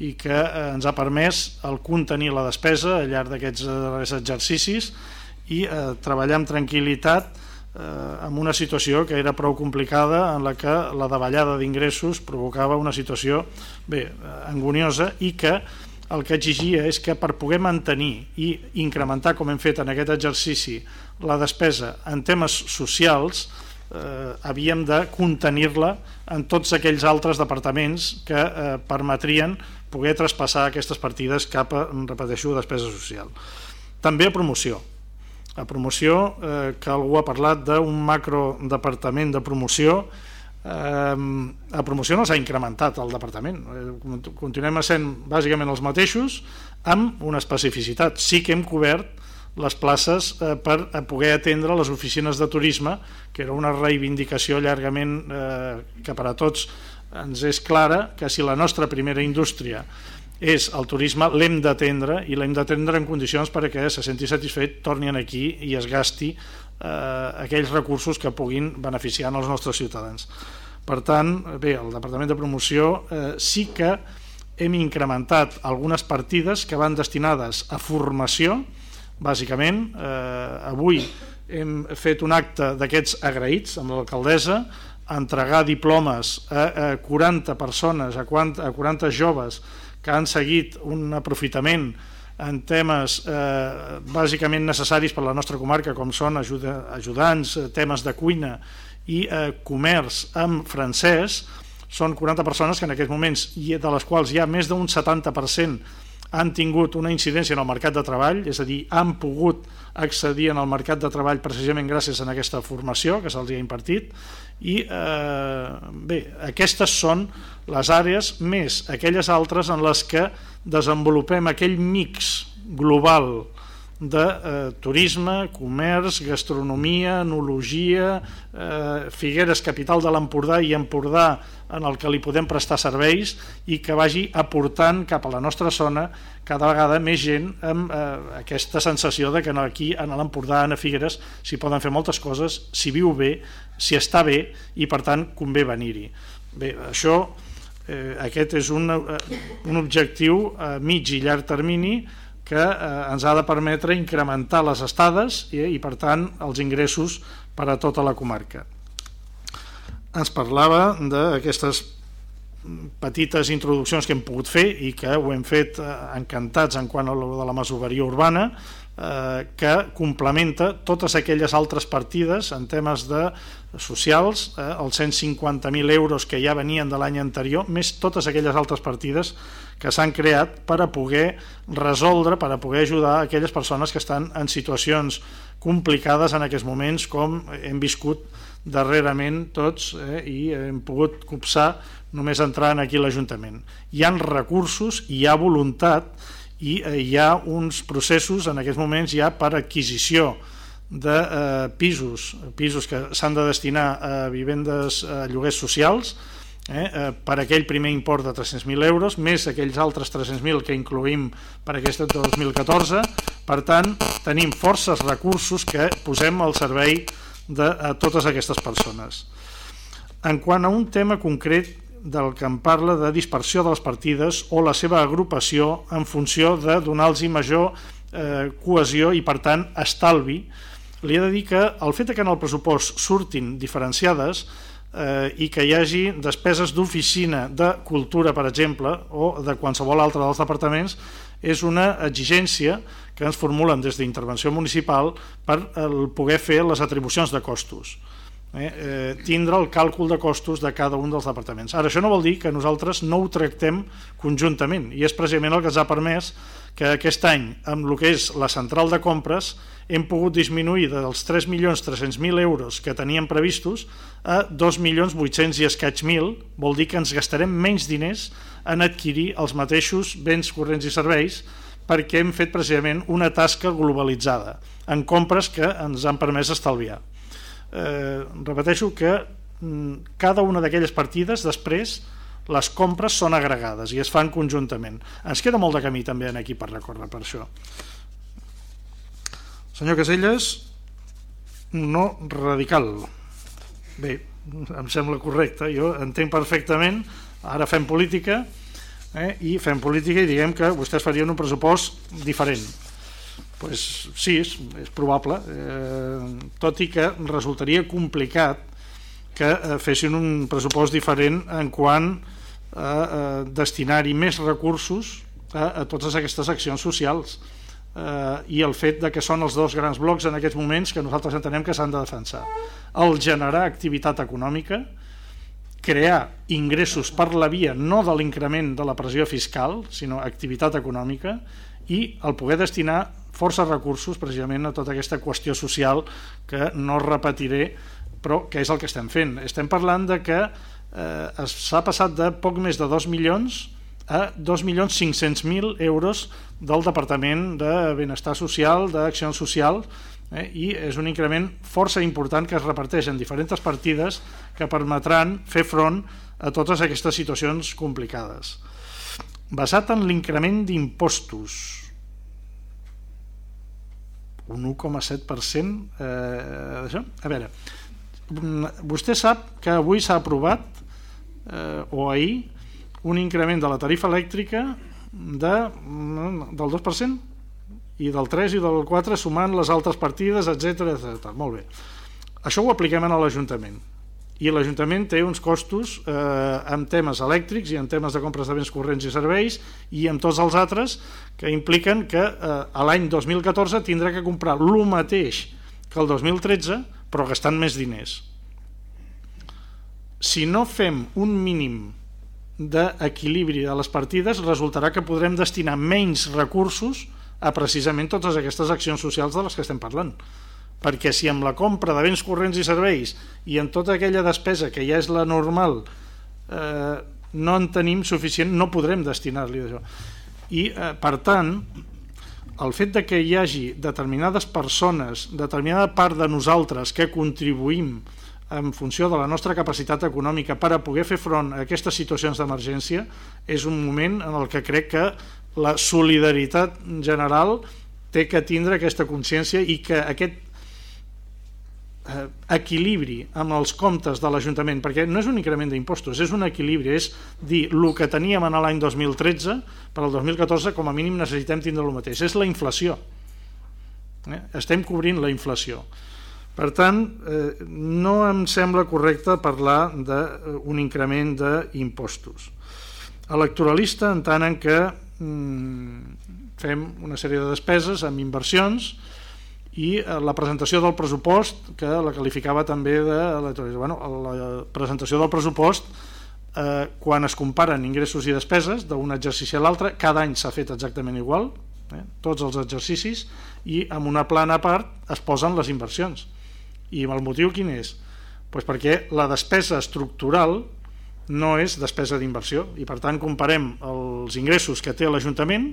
i que eh, ens ha permès el contenir la despesa al llarg d'aquests exercicis i eh, treballar amb tranquil·litat eh, en una situació que era prou complicada en la que la davallada d'ingressos provocava una situació bé, eh, angoniosa i que el que exigia és que per poder mantenir i incrementar, com hem fet en aquest exercici, la despesa en temes socials, eh, havíem de contenir-la en tots aquells altres departaments que eh, permetrien poder traspassar aquestes partides cap a, repeteixo, despesa social. També a promoció A promoció, eh, que algú ha parlat d'un macrodepartament de promoció, eh, a promoció no s'ha incrementat el departament, eh, continuem sent bàsicament els mateixos amb una especificitat. Sí que hem cobert les places eh, per poder atendre les oficines de turisme, que era una reivindicació llargament eh, que per a tots ens és clara que si la nostra primera indústria és el turisme, l'hem d'atendre i l'hem d'atendre en condicions perquè se senti satisfet, tornin aquí i es gasti eh, aquells recursos que puguin beneficiar els nostres ciutadans. Per tant, bé, el Departament de Promoció eh, sí que hem incrementat algunes partides que van destinades a formació, bàsicament. Eh, avui hem fet un acte d'aquests agraïts amb l'alcaldessa, entregar diplomes a, a 40 persones, a 40, a 40 joves que han seguit un aprofitament en temes eh, bàsicament necessaris per a la nostra comarca, com són ajuda, ajudants, eh, temes de cuina i eh, comerç amb francès, són 40 persones que en aquests moments, de les quals hi ha més d'un 70% han tingut una incidència en el mercat de treball, és a dir, han pogut accedir en el mercat de treball precisament gràcies a aquesta formació que se'ls ha impartit. I eh, bé, aquestes són les àrees més aquelles altres en les que desenvolupem aquell mix global de eh, turisme, comerç, gastronomia, enologia, eh, Figueres, capital de l'Empordà i Empordà en el que li podem prestar serveis i que vagi aportant cap a la nostra zona cada vegada més gent amb eh, aquesta sensació de que aquí a l'Empordà, a Figueres, s'hi poden fer moltes coses, s'hi viu bé, s'hi està bé i per tant convé venir-hi. Bé, això, eh, aquest és un, eh, un objectiu a mig i llarg termini que eh, ens ha de permetre incrementar les estades i, i per tant els ingressos per a tota la comarca. Ens parlava d'aquestes petites introduccions que hem pogut fer i que ho hem fet eh, encantats en quant a lo de la masoveria urbana, eh, que complementa totes aquelles altres partides en temes de socials, eh, els 150.000 euros que ja venien de l'any anterior, més totes aquelles altres partides que s'han creat per a poder resoldre, per a poder ajudar aquelles persones que estan en situacions complicades en aquests moments com hem viscut darrerament tots eh, i hem pogut copsar només entrant aquí a l'Ajuntament. Hi han recursos, hi ha voluntat i eh, hi ha uns processos en aquests moments ja per adquisició de eh, pisos, pisos que s'han de destinar a vivendes a lloguers socials, eh, eh, per aquell primer import de 300.000 euros, més aquells altres 300.000 que incluïm per aquest 2014. Per tant, tenim forces recursos que posem al servei de a totes aquestes persones. En quant a un tema concret del que em parla de dispersió de les partides o la seva agrupació en funció de donar-los major eh, cohesió i, per tant, estalvi, li he de dir que el fet que en el pressupost surtin diferenciades eh, i que hi hagi despeses d'oficina de cultura, per exemple, o de qualsevol altre dels departaments, és una exigència que ens formulen des d'intervenció municipal per el poder fer les atribucions de costos. Eh, eh, tindre el càlcul de costos de cada un dels departaments. Ara, això no vol dir que nosaltres no ho tractem conjuntament, i és precisament el que ens ha permès que aquest any, amb el que és la central de compres, hem pogut disminuir dels 3.300.000 euros que teníem previstos a 2.800.000 i escaig mil, vol dir que ens gastarem menys diners en adquirir els mateixos béns corrents i serveis perquè hem fet precisament una tasca globalitzada en compres que ens han permès estalviar. Eh, repeteixo que mm, cada una d'aquelles partides després les compres són agregades i es fan conjuntament. Ens queda molt de camí també aquí per recórrer per això. Senyor Caselles, no radical. Bé, em sembla correcte, jo entenc perfectament, ara fem política, eh, i fem política i diguem que vostès farien un pressupost diferent. Pues sí, és, és probable, eh, tot i que resultaria complicat que eh, fessin un pressupost diferent en quant a, a destinar-hi més recursos a, a totes aquestes accions socials eh, i el fet de que són els dos grans blocs en aquests moments que nosaltres entenem que s'han de defensar. El generar activitat econòmica, crear ingressos per la via no de l'increment de la pressió fiscal, sinó activitat econòmica, i el poder destinar força recursos precisament a tota aquesta qüestió social que no repetiré però que és el que estem fent. Estem parlant de que eh, s'ha passat de poc més de 2 milions a 2.500.000 euros del Departament de Benestar Social, d'Acció Social, eh, i és un increment força important que es reparteix en diferents partides que permetran fer front a totes aquestes situacions complicades. Basat en l'increment d'impostos, un 1,7% eh, d'això. A veure, vostè sap que avui s'ha aprovat, eh, o ahir, un increment de la tarifa elèctrica de, del 2% i del 3 i del 4 sumant les altres partides, etc etc. Molt bé. Això ho apliquem a l'Ajuntament i l'Ajuntament té uns costos eh, en temes elèctrics i en temes de compres de béns corrents i serveis i en tots els altres que impliquen que eh, a l'any 2014 tindrà que comprar el mateix que el 2013 però gastant més diners. Si no fem un mínim d'equilibri de les partides resultarà que podrem destinar menys recursos a precisament totes aquestes accions socials de les que estem parlant perquè si amb la compra de béns corrents i serveis i amb tota aquella despesa que ja és la normal eh, no en tenim suficient, no podrem destinar-li això. I, eh, per tant, el fet de que hi hagi determinades persones, determinada part de nosaltres que contribuïm en funció de la nostra capacitat econòmica per a poder fer front a aquestes situacions d'emergència és un moment en el que crec que la solidaritat general té que tindre aquesta consciència i que aquest eh, equilibri amb els comptes de l'Ajuntament, perquè no és un increment d'impostos, és un equilibri, és dir, el que teníem en l'any 2013, per al 2014 com a mínim necessitem tindre el mateix, és la inflació. Eh? Estem cobrint la inflació. Per tant, eh, no em sembla correcte parlar d'un increment d'impostos. Electoralista entenen que mm, fem una sèrie de despeses amb inversions, i eh, la presentació del pressupost que la qualificava també de bueno, la presentació del pressupost eh, quan es comparen ingressos i despeses d'un exercici a l'altre cada any s'ha fet exactament igual eh, tots els exercicis i amb una plana part es posen les inversions i el motiu quin és? Pues perquè la despesa estructural no és despesa d'inversió i per tant comparem els ingressos que té l'Ajuntament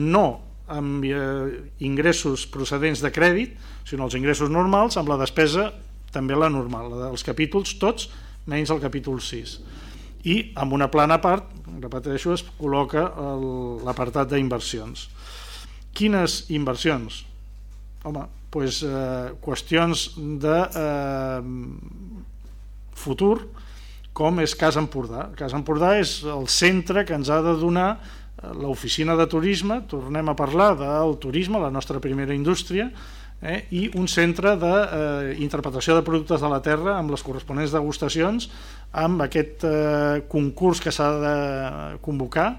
no amb eh, ingressos procedents de crèdit, sinó els ingressos normals, amb la despesa també la normal, la dels capítols tots, menys el capítol 6. I amb una plana part, repeteixo, es col·loca l'apartat d'inversions. Quines inversions? Home, doncs, eh, qüestions de eh, futur, com és Casa Empordà. Casa Empordà és el centre que ens ha de donar l'oficina de turisme, tornem a parlar del turisme, la nostra primera indústria, eh, i un centre d'interpretació de, eh, de productes de la terra amb les corresponents degustacions, amb aquest eh, concurs que s'ha de convocar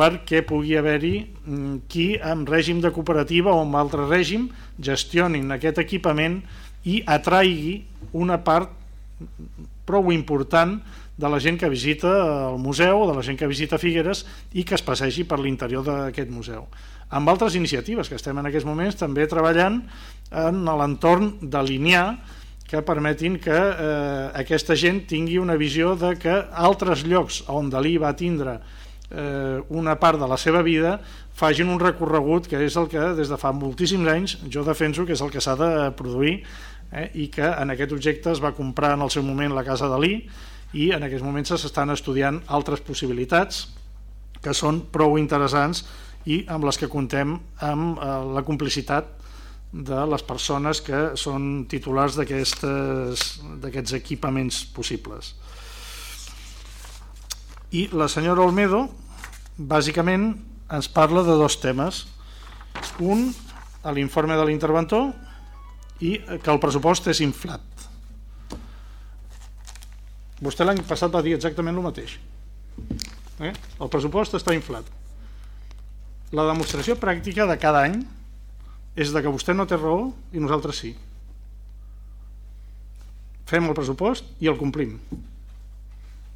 perquè pugui haver-hi mm, qui en règim de cooperativa o en altre règim gestionin aquest equipament i atraigui una part prou important de la gent que visita el museu, de la gent que visita Figueres i que es passegi per l'interior d'aquest museu. Amb altres iniciatives que estem en aquests moments també treballant en l'entorn de Linear que permetin que eh, aquesta gent tingui una visió de que altres llocs on Dalí va tindre eh, una part de la seva vida fagin un recorregut que és el que des de fa moltíssims anys jo defenso que és el que s'ha de produir eh, i que en aquest objecte es va comprar en el seu moment la Casa Dalí i en aquests moments s'estan estudiant altres possibilitats que són prou interessants i amb les que contem amb eh, la complicitat de les persones que són titulars d'aquests equipaments possibles. I la senyora Olmedo bàsicament ens parla de dos temes. Un, a l'informe de l'interventor i que el pressupost és inflat. Vostè l'any passat va dir exactament el mateix. Eh? El pressupost està inflat. La demostració pràctica de cada any és de que vostè no té raó i nosaltres sí. Fem el pressupost i el complim.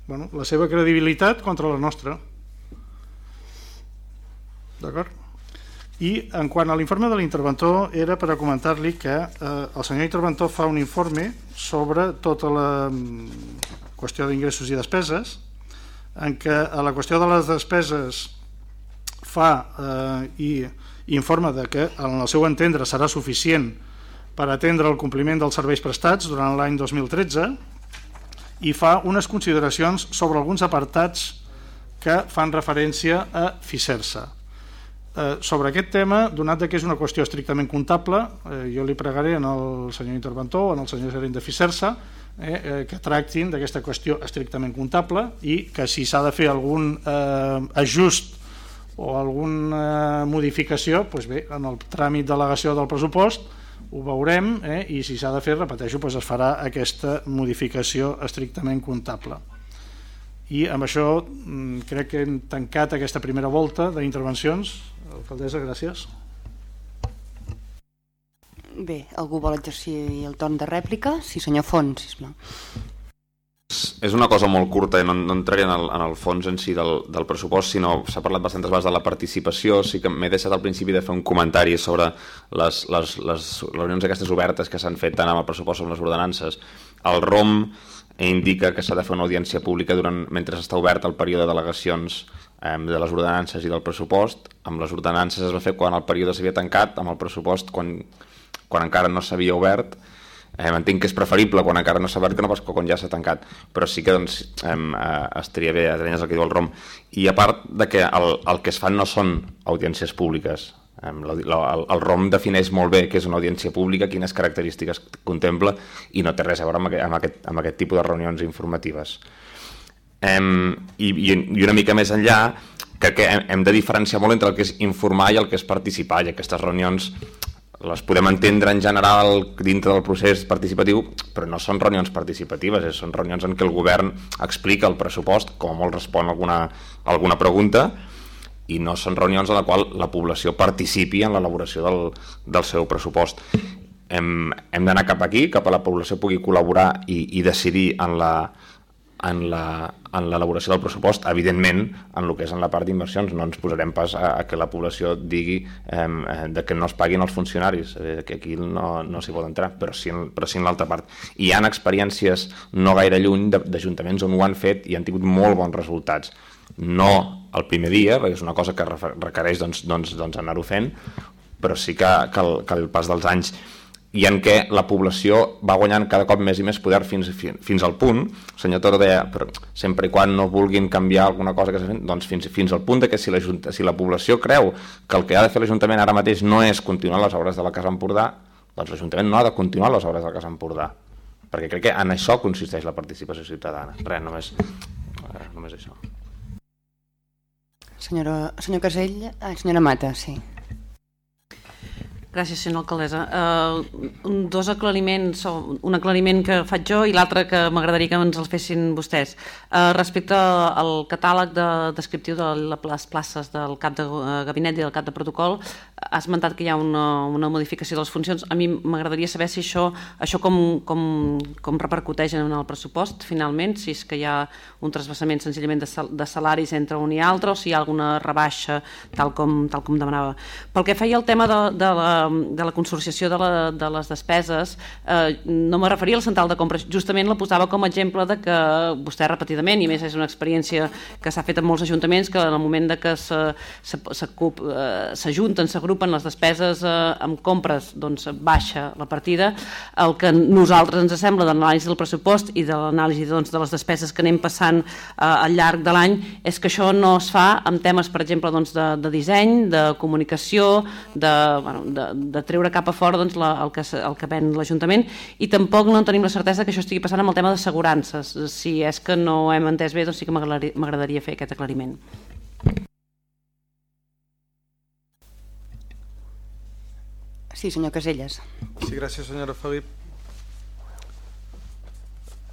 Bueno, la seva credibilitat contra la nostra. D'acord? I en quant a l'informe de l'interventor, era per a comentar-li que eh, el senyor interventor fa un informe sobre tota la mm, qüestió d'ingressos i despeses, en què a la qüestió de les despeses fa eh, i informa de que en el seu entendre serà suficient per atendre el compliment dels serveis prestats durant l'any 2013 i fa unes consideracions sobre alguns apartats que fan referència a FICERSA. Eh, sobre aquest tema, donat que és una qüestió estrictament comptable, eh, jo li pregaré el senyor interventor, en el senyor gerent de FICERSA, eh, eh, que tractin d'aquesta qüestió estrictament comptable i que si s'ha de fer algun eh, ajust o alguna modificació, doncs bé, en el tràmit d'al·legació del pressupost ho veurem eh, i si s'ha de fer, repeteixo, doncs es farà aquesta modificació estrictament comptable. I amb això mm, crec que hem tancat aquesta primera volta d'intervencions. Alcaldessa, gràcies. Bé, algú vol exercir el torn de rèplica? Sí, senyor Font, sisplau és una cosa molt curta i no, no entraré en el, en el fons en si del, del pressupost, sinó s'ha parlat bastantes vegades de la participació, sí que m'he deixat al principi de fer un comentari sobre les, les, les reunions aquestes obertes que s'han fet tant amb el pressupost com les ordenances. El ROM indica que s'ha de fer una audiència pública durant, mentre està obert el període de delegacions eh, de les ordenances i del pressupost. Amb les ordenances es va fer quan el període s'havia tancat, amb el pressupost quan, quan encara no s'havia obert, Eh, entenc que és preferible quan encara no s'ha obert que no pas quan ja s'ha tancat, però sí que doncs, eh, estaria bé atrenyes el que diu el ROM. I a part de que el, el que es fan no són audiències públiques, el, el, ROM defineix molt bé què és una audiència pública, quines característiques contempla i no té res a veure amb aquest, amb aquest, amb aquest tipus de reunions informatives. Eh, i, i una mica més enllà, crec que hem, hem de diferenciar molt entre el que és informar i el que és participar, i aquestes reunions les podem entendre en general dintre del procés participatiu, però no són reunions participatives, eh? són reunions en què el govern explica el pressupost, com a molt respon alguna, alguna pregunta, i no són reunions en la qual la població participi en l'elaboració del, del seu pressupost. Hem, hem d'anar cap aquí, cap a la població pugui col·laborar i, i decidir en la, en l'elaboració del pressupost, evidentment, en el que és en la part d'inversions. No ens posarem pas a, a que la població digui eh, de que no es paguin els funcionaris, eh, que aquí no, no s'hi pot entrar, però sí però sí en l'altra part. Hi ha experiències no gaire lluny d'ajuntaments on ho han fet i han tingut molt bons resultats. No el primer dia, perquè és una cosa que requereix doncs, doncs, doncs anar-ho fent, però sí que, que, el, que el pas dels anys i en què la població va guanyant cada cop més i més poder fins, fins al punt, el senyor Toro deia, però sempre i quan no vulguin canviar alguna cosa que s'ha fet, doncs fins, fins al punt de que si la, si la població creu que el que ha de fer l'Ajuntament ara mateix no és continuar les obres de la Casa Empordà, doncs l'Ajuntament no ha de continuar les obres de la Casa Empordà, perquè crec que en això consisteix la participació ciutadana. Res, només, eh, només això. Senyora, senyor Casell, ah, senyora Mata, sí. Gràcies, senyora alcaldessa. Uh, dos aclariments, un aclariment que faig jo i l'altre que m'agradaria que ens el fessin vostès. Uh, respecte al catàleg de, descriptiu de les places del cap de gabinet i del cap de protocol, ha esmentat que hi ha una, una modificació de les funcions. A mi m'agradaria saber si això, això com, com, com repercuteix en el pressupost, finalment, si és que hi ha un trasbassament senzillament de, sal, de salaris entre un i altre o si hi ha alguna rebaixa, tal com, tal com demanava. Pel que feia el tema de, de la de la consorciació de, la, de les despeses, eh, no me referia al central de compres, justament la posava com a exemple de que vostè repetidament, i més és una experiència que s'ha fet en molts ajuntaments, que en el moment de que eh, s'ajunten, s'agrupen les despeses eh, amb compres, doncs baixa la partida. El que nosaltres ens sembla de l'anàlisi del pressupost i de l'anàlisi doncs, de les despeses que anem passant eh, al llarg de l'any és que això no es fa amb temes, per exemple, doncs, de, de disseny, de comunicació, de, bueno, de, de treure cap a fora doncs, la, el, que, el que ven l'Ajuntament i tampoc no tenim la certesa que això estigui passant amb el tema d'assegurances. Si és que no hem entès bé, doncs sí que m'agradaria fer aquest aclariment. Sí, senyor Caselles. Sí, gràcies, senyora Felip.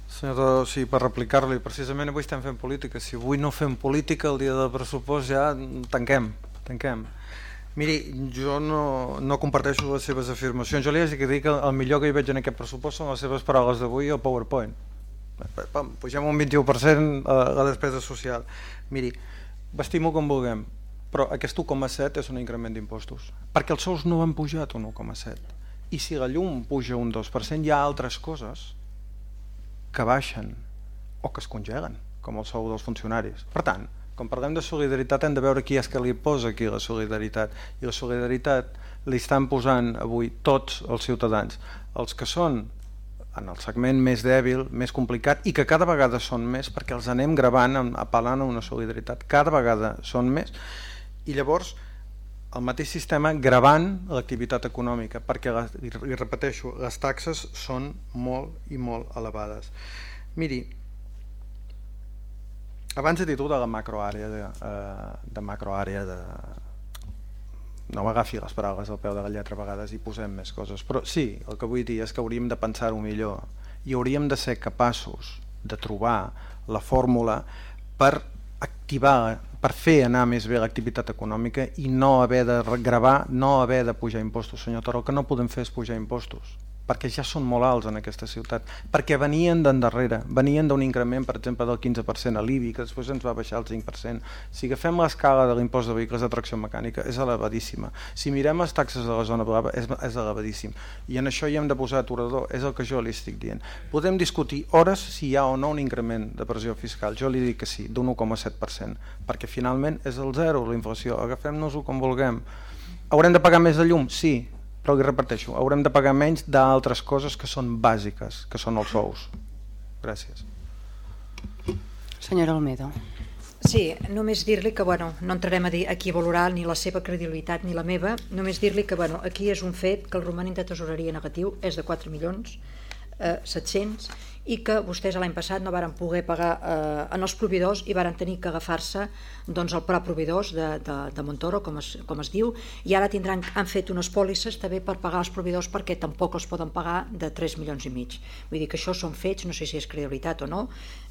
Senyor, sí, per replicar-li, precisament avui estem fent política. Si avui no fem política, el dia del pressupost ja tanquem, tanquem. Miri, jo no, no comparteixo les seves afirmacions. Jo li haig de dir que el millor que hi veig en aquest pressupost són les seves paraules d'avui al PowerPoint. Pam, pugem un 21% a la despesa social. Miri, vestim-ho com vulguem. Però aquest 1,7 és un increment d'impostos, perquè els sous no han pujat un 1,7. I si la llum puja un 2%, hi ha altres coses que baixen o que es congelen, com el sou dels funcionaris. Per tant, quan parlem de solidaritat hem de veure qui és que li posa aquí la solidaritat. I la solidaritat li estan posant avui tots els ciutadans. Els que són en el segment més dèbil, més complicat i que cada vegada són més perquè els anem gravant apel·lant a una solidaritat. Cada vegada són més i llavors el mateix sistema gravant l'activitat econòmica perquè, les, i repeteixo, les taxes són molt i molt elevades. Miri, abans he dit de la macroàrea de, eh, de macroàrea de, no m'agafi les paraules al peu de la lletra a vegades i posem més coses, però sí, el que vull dir és que hauríem de pensar-ho millor i hauríem de ser capaços de trobar la fórmula per activar, per fer anar més bé l'activitat econòmica i no haver de gravar, no haver de pujar impostos. Senyor Toro, el que no podem fer és pujar impostos perquè ja són molt alts en aquesta ciutat, perquè venien d'endarrere, venien d'un increment, per exemple, del 15% a l'IBI, que després ens va baixar al 5%. Si agafem l'escala de l'impost de vehicles de tracció mecànica, és elevadíssima. Si mirem les taxes de la zona blava, és, és elevadíssim. I en això hi hem de posar aturador, és el que jo li estic dient. Podem discutir hores si hi ha o no un increment de pressió fiscal. Jo li dic que sí, d'un 1,7%, perquè finalment és el zero la inflació. Agafem-nos-ho com vulguem. Haurem de pagar més de llum? Sí, però li repeteixo, haurem de pagar menys d'altres coses que són bàsiques, que són els ous. Gràcies. Senyora Almedo. Sí, només dir-li que bueno, no entrarem a dir aquí a valorar ni la seva credibilitat ni la meva, només dir-li que bueno, aquí és un fet que el romanent de tesoreria negatiu és de 4 milions eh, 700 i que vostès l'any passat no varen poder pagar eh, en els proveïdors i varen tenir que agafar-se doncs, el pla proveïdors de, de, de Montoro, com es, com es diu, i ara tindran, han fet unes pòlisses també per pagar els proveïdors perquè tampoc els poden pagar de 3 milions i mig. Vull dir que això són fets, no sé si és credibilitat o no.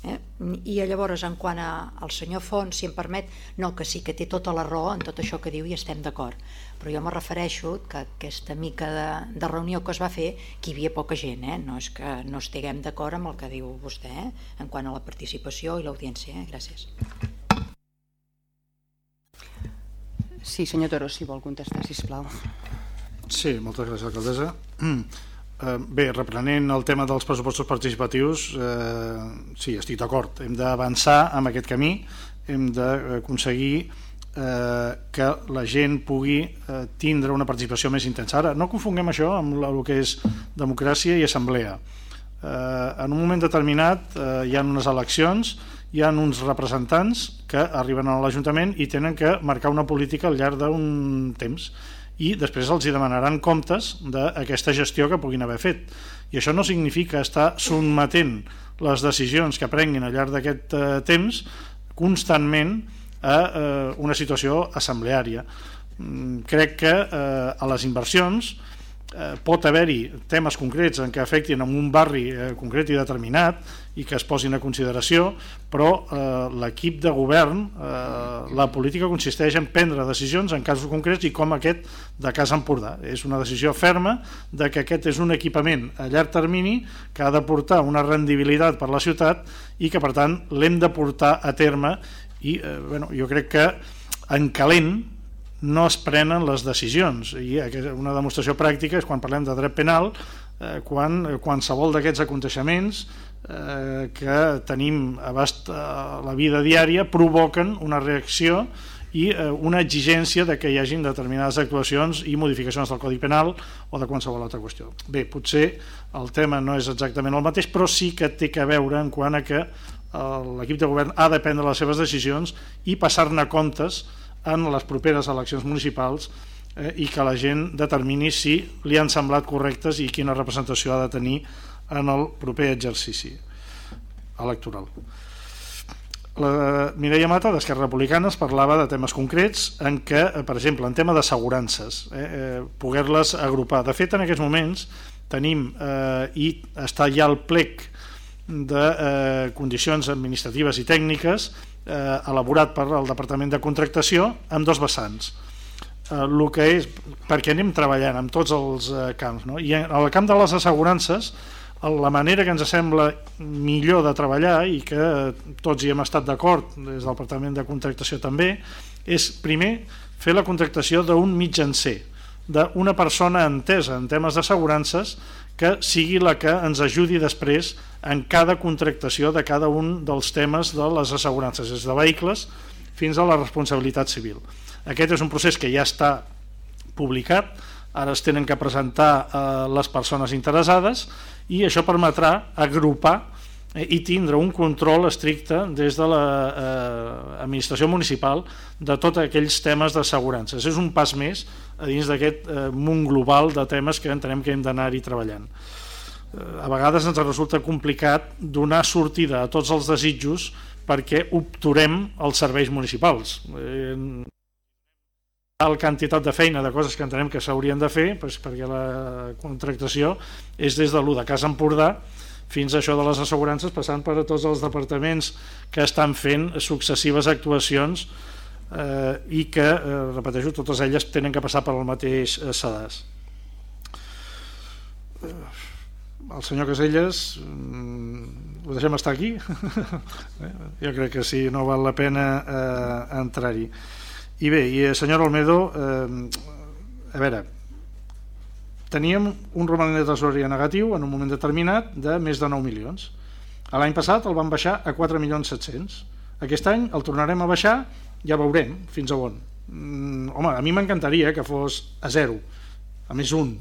Eh? I llavors, en quant a, al senyor Font, si em permet, no, que sí que té tota la raó en tot això que diu i estem d'acord però jo me refereixo que aquesta mica de, de reunió que es va fer que hi havia poca gent, eh? no és que no estiguem d'acord amb el que diu vostè eh? en quant a la participació i l'audiència. Eh? Gràcies. Sí, senyor Toro, si vol contestar, si plau. Sí, moltes gràcies, alcaldessa. Eh, bé, reprenent el tema dels pressupostos participatius, eh, sí, estic d'acord. Hem d'avançar amb aquest camí, hem d'aconseguir eh, que la gent pugui eh, tindre una participació més intensa. Ara, no confonguem això amb el que és democràcia i assemblea. Eh, en un moment determinat eh, hi ha unes eleccions, hi ha uns representants que arriben a l'Ajuntament i tenen que marcar una política al llarg d'un temps i després els hi demanaran comptes d'aquesta gestió que puguin haver fet. I això no significa estar sotmetent les decisions que prenguin al llarg d'aquest eh, temps constantment a eh, una situació assembleària. Mm, crec que eh, a les inversions eh, pot haver-hi temes concrets en què afectin en un barri eh, concret i determinat i que es posin a consideració, però eh, l'equip de govern, eh, la política consisteix en prendre decisions en casos concrets i com aquest de Casa Empordà. És una decisió ferma de que aquest és un equipament a llarg termini que ha de portar una rendibilitat per la ciutat i que per tant l'hem de portar a terme i eh, bueno, jo crec que en calent no es prenen les decisions i una demostració pràctica és quan parlem de dret penal eh, quan eh, qualsevol d'aquests aconteixements eh, que tenim abast a la vida diària provoquen una reacció i eh, una exigència de que hi hagin determinades actuacions i modificacions del Codi Penal o de qualsevol altra qüestió. Bé, potser el tema no és exactament el mateix, però sí que té que veure en quant a que l'equip de govern ha de prendre les seves decisions i passar-ne comptes en les properes eleccions municipals eh, i que la gent determini si li han semblat correctes i quina representació ha de tenir en el proper exercici electoral. La Mireia Mata, d'Esquerra Republicana, es parlava de temes concrets en què, eh, per exemple, en tema d'assegurances, eh, eh, poder-les agrupar. De fet, en aquests moments tenim, eh, i està ja el plec de eh, condicions administratives i tècniques eh, elaborat per el Departament de Contractació amb dos vessants eh, el que és, perquè anem treballant amb tots els eh, camps no? i en el camp de les assegurances la manera que ens sembla millor de treballar i que tots hi hem estat d'acord des del Departament de Contractació també és primer fer la contractació d'un mitjancer d'una persona entesa en temes d'assegurances que sigui la que ens ajudi després en cada contractació de cada un dels temes de les assegurances, des de vehicles fins a la responsabilitat civil. Aquest és un procés que ja està publicat, ara es tenen que presentar eh, les persones interessades i això permetrà agrupar i tindre un control estricte des de l'administració eh, municipal de tots aquells temes d'assegurances. És un pas més a dins d'aquest eh, munt global de temes que entenem que hem d'anar-hi treballant. Eh, a vegades ens resulta complicat donar sortida a tots els desitjos perquè obturem els serveis municipals. Eh, tal quantitat de feina de coses que entenem que s'haurien de fer doncs perquè la contractació és des de l'1 de Casa Empordà fins a això de les assegurances passant per a tots els departaments que estan fent successives actuacions eh, i que, eh, repeteixo, totes elles tenen que passar per al mateix eh, sedàs. Eh, el senyor Caselles mm, ho deixem estar aquí? Eh, jo crec que sí, no val la pena eh, entrar-hi. I bé, i senyor Olmedo, eh, a veure, teníem un romanent de tesoreria negatiu en un moment determinat de més de 9 milions. L'any passat el van baixar a 4 milions 700. Aquest any el tornarem a baixar, ja veurem fins a on. Mm, home, a mi m'encantaria que fos a zero, a més un.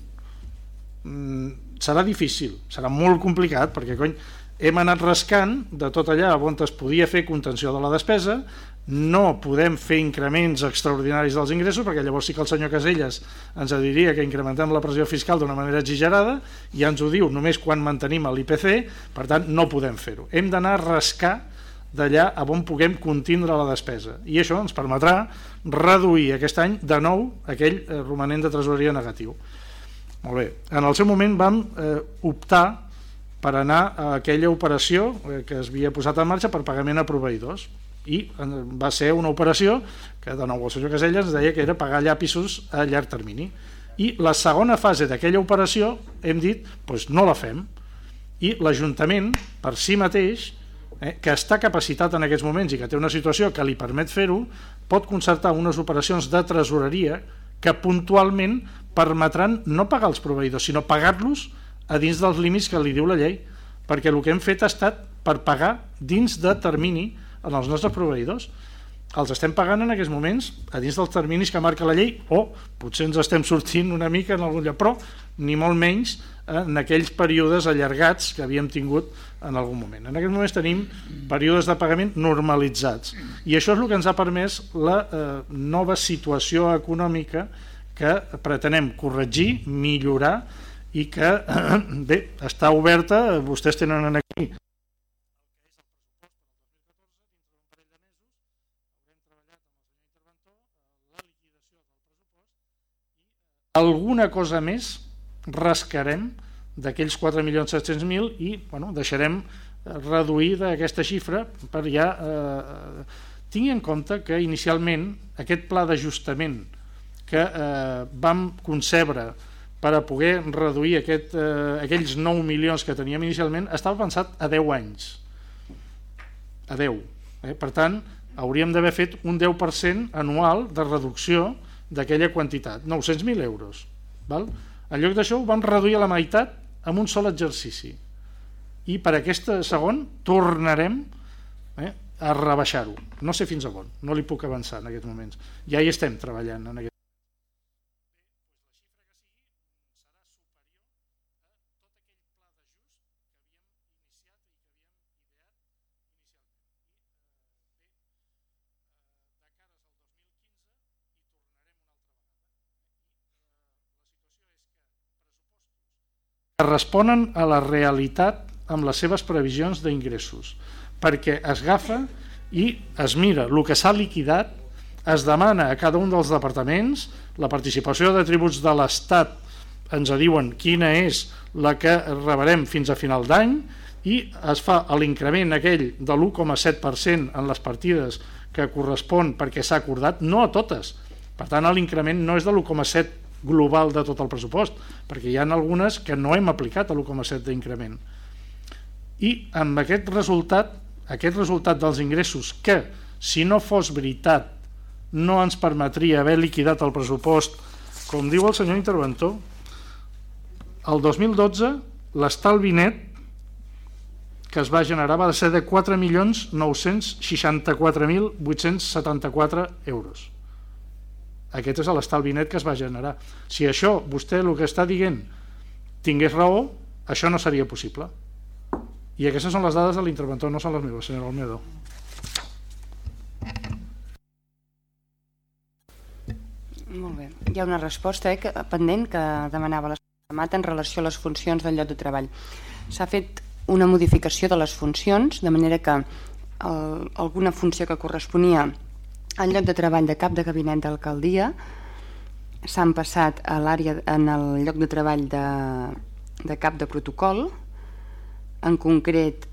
Mm, serà difícil, serà molt complicat, perquè cony, hem anat rascant de tot allà on es podia fer contenció de la despesa, no podem fer increments extraordinaris dels ingressos perquè llavors sí que el senyor Caselles ens diria que incrementem la pressió fiscal d'una manera exagerada i ja ens ho diu només quan mantenim l'IPC, per tant no podem fer-ho. Hem d'anar a rascar d'allà a on puguem contindre la despesa i això ens permetrà reduir aquest any de nou aquell eh, romanent de tresoreria negatiu. Molt bé, en el seu moment vam eh, optar per anar a aquella operació eh, que es havia posat en marxa per pagament a proveïdors i va ser una operació que de nou el senyor Caselles deia que era pagar llapisos a llarg termini. I la segona fase d'aquella operació hem dit doncs no la fem. I l'Ajuntament per si mateix eh, que està capacitat en aquests moments i que té una situació que li permet fer-ho pot concertar unes operacions de tresoreria que puntualment permetran no pagar els proveïdors sinó pagar-los a dins dels límits que li diu la llei. Perquè el que hem fet ha estat per pagar dins de termini en els nostres proveïdors els estem pagant en aquests moments a dins dels terminis que marca la llei o potser ens estem sortint una mica en algun lloc, però ni molt menys en aquells períodes allargats que havíem tingut en algun moment. En aquests moments tenim períodes de pagament normalitzats i això és el que ens ha permès la eh, nova situació econòmica que pretenem corregir, millorar i que, eh, bé, està oberta, vostès tenen aquí alguna cosa més rascarem d'aquells 4.700.000 i bueno, deixarem eh, reduir d'aquesta xifra per ja eh, tingui en compte que inicialment aquest pla d'ajustament que eh, vam concebre per a poder reduir aquest, eh, aquells 9 milions que teníem inicialment estava pensat a 10 anys a 10 eh? per tant hauríem d'haver fet un 10% anual de reducció d'aquella quantitat, 900.000 euros. Val? En lloc d'això ho vam reduir a la meitat amb un sol exercici. I per aquest segon tornarem eh, a rebaixar-ho. No sé fins a on, no li puc avançar en aquests moments. Ja hi estem treballant en aquest responen a la realitat amb les seves previsions d'ingressos, perquè es agafa i es mira el que s'ha liquidat, es demana a cada un dels departaments la participació de tributs de l'Estat ens diuen quina és la que rebrem fins a final d'any i es fa l'increment aquell de l'1,7% en les partides que correspon perquè s'ha acordat, no a totes. Per tant, l'increment no és de l'1,7 global de tot el pressupost, perquè hi ha algunes que no hem aplicat a l'1,7 d'increment. I amb aquest resultat, aquest resultat dels ingressos, que si no fos veritat no ens permetria haver liquidat el pressupost, com diu el senyor interventor, el 2012 l'estalvi net que es va generar va ser de 4.964.874 euros. Aquest és l'estalvi net que es va generar. Si això, vostè el que està dient, tingués raó, això no seria possible. I aquestes són les dades de l'interventor, no són les meves, senyora Almedo. Molt bé. Hi ha una resposta eh, que, pendent que demanava la Mata en relació a les funcions del lloc de treball. S'ha fet una modificació de les funcions, de manera que el, alguna funció que corresponia al lloc de treball de cap de gabinet d'alcaldia s'han passat a l'àrea en el lloc de treball de, de cap de protocol, en concret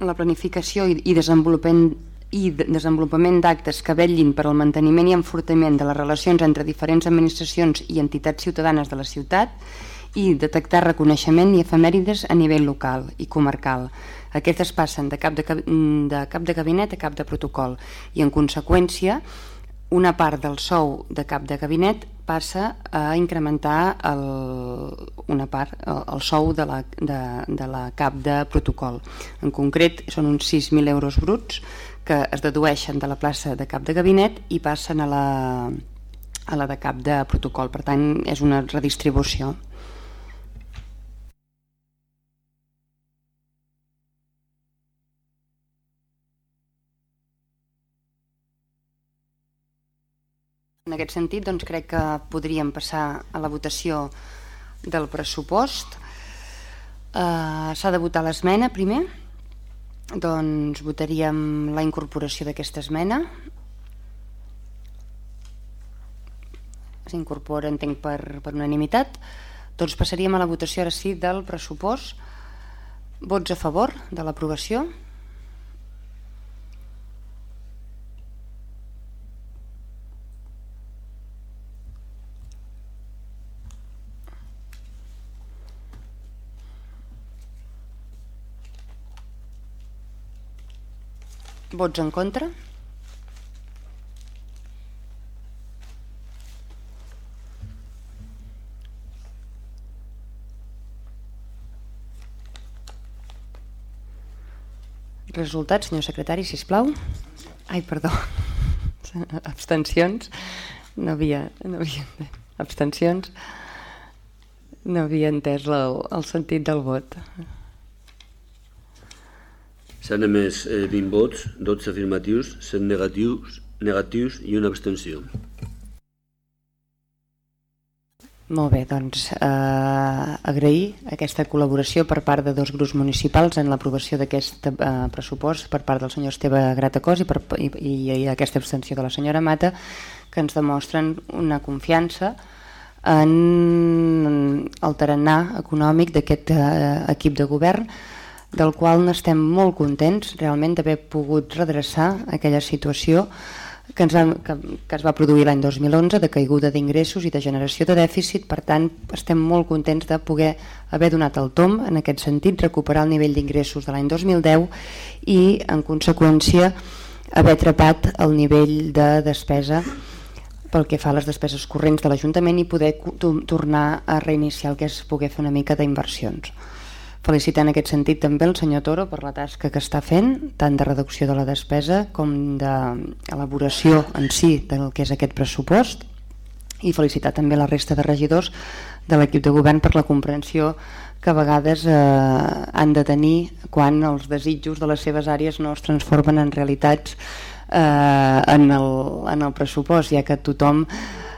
la planificació i, i desenvolupament i desenvolupament d'actes que vetllin per al manteniment i enfortiment de les relacions entre diferents administracions i entitats ciutadanes de la ciutat i detectar reconeixement i efemèrides a nivell local i comarcal. Aquestes passen de cap de, de cap de gabinet a cap de protocol i en conseqüència una part del sou de cap de gabinet passa a incrementar el, una part, el, el sou de la, de, de la cap de protocol. En concret són uns 6.000 euros bruts que es dedueixen de la plaça de cap de gabinet i passen a la, a la de cap de protocol. Per tant, és una redistribució. En aquest sentit, doncs, crec que podríem passar a la votació del pressupost. Uh, S'ha de votar l'esmena primer. Doncs votaríem la incorporació d'aquesta esmena. S'incorpora, entenc, per, per unanimitat. Doncs passaríem a la votació ara sí del pressupost. Vots a favor de l'aprovació? Vots en contra? Resultats, senyor secretari, si plau. Ai, perdó. Abstencions. No havia, no havia... Abstencions. No havia entès el, el sentit del vot. S'han emès eh, 20 vots, 12 afirmatius, 7 negatius, negatius i una abstenció. Molt bé, doncs eh, agrair aquesta col·laboració per part de dos grups municipals en l'aprovació d'aquest eh, pressupost per part del senyor Esteve Gratacós i, per, i, i aquesta abstenció de la senyora Mata que ens demostren una confiança en el tarannà econòmic d'aquest eh, equip de govern del qual n'estem molt contents realment d'haver pogut redreçar aquella situació que, ens va, que, que es va produir l'any 2011 de caiguda d'ingressos i de generació de dèficit, per tant estem molt contents de poder haver donat el tom en aquest sentit, recuperar el nivell d'ingressos de l'any 2010 i en conseqüència haver atrapat el nivell de despesa pel que fa a les despeses corrents de l'Ajuntament i poder tornar a reiniciar el que és poder fer una mica d'inversions. Felicitar en aquest sentit també el senyor Toro per la tasca que està fent, tant de reducció de la despesa com d'elaboració en si del que és aquest pressupost. I felicitar també la resta de regidors de l'equip de govern per la comprensió que a vegades eh, han de tenir quan els desitjos de les seves àrees no es transformen en realitats eh, en, el, en el pressupost, ja que tothom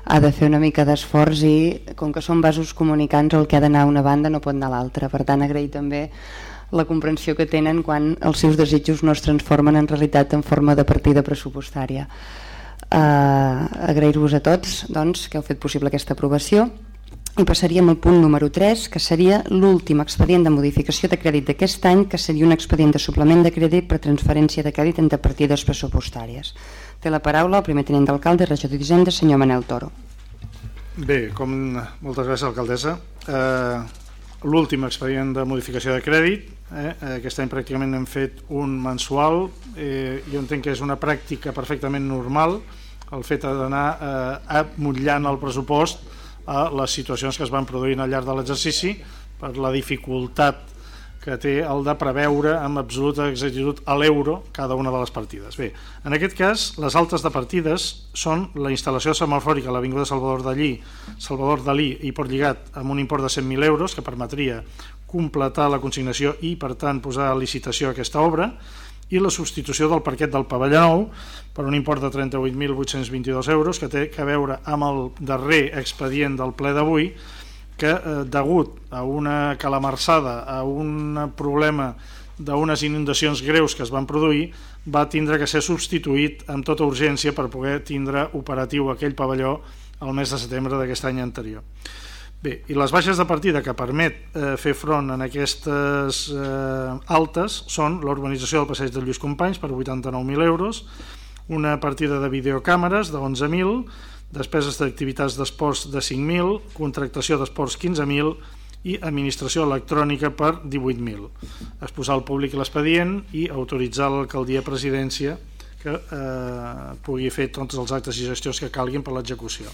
ha de fer una mica d'esforç i com que són vasos comunicants el que ha d'anar a una banda no pot anar a l'altra. Per tant agrair també la comprensió que tenen quan els seus desitjos no es transformen en realitat en forma de partida pressupostària. Uh, agrair-vos a tots doncs, que heu fet possible aquesta aprovació. I passaríem al punt número 3, que seria l'últim expedient de modificació de crèdit d'aquest any, que seria un expedient de suplement de crèdit per transferència de crèdit entre partides pressupostàries. Té la paraula el primer tenent d'alcalde, regidor d'Hisenda, senyor Manel Toro. Bé, com moltes gràcies, alcaldessa. Eh, L'últim expedient de modificació de crèdit, eh, aquest any pràcticament hem fet un mensual, eh, jo entenc que és una pràctica perfectament normal, el fet d'anar eh, amutllant el pressupost a les situacions que es van produint al llarg de l'exercici per la dificultat que té el de preveure amb absoluta exactitud a l'euro cada una de les partides. Bé, en aquest cas, les altes de partides són la instal·lació semafòrica a l'Avinguda Salvador Dalí, Salvador Dalí i Port Lligat amb un import de 100.000 euros que permetria completar la consignació i, per tant, posar a licitació aquesta obra i la substitució del parquet del pavelló nou per un import de 38.822 euros que té a veure amb el darrer expedient del ple d'avui que eh, degut a una calamarsada, a un problema d'unes inundacions greus que es van produir, va tindre que ser substituït amb tota urgència per poder tindre operatiu aquell pavelló el mes de setembre d'aquest any anterior. Bé, i les baixes de partida que permet eh, fer front en aquestes eh, altes són l'urbanització del passeig de Lluís Companys per 89.000 euros, una partida de videocàmeres de 11.000, despeses d'activitats d'esports de 5.000, contractació d'esports 15.000 i administració electrònica per 18.000. Exposar al públic l'expedient i autoritzar l'alcaldia presidència que eh, pugui fer tots els actes i gestions que calguin per l'execució.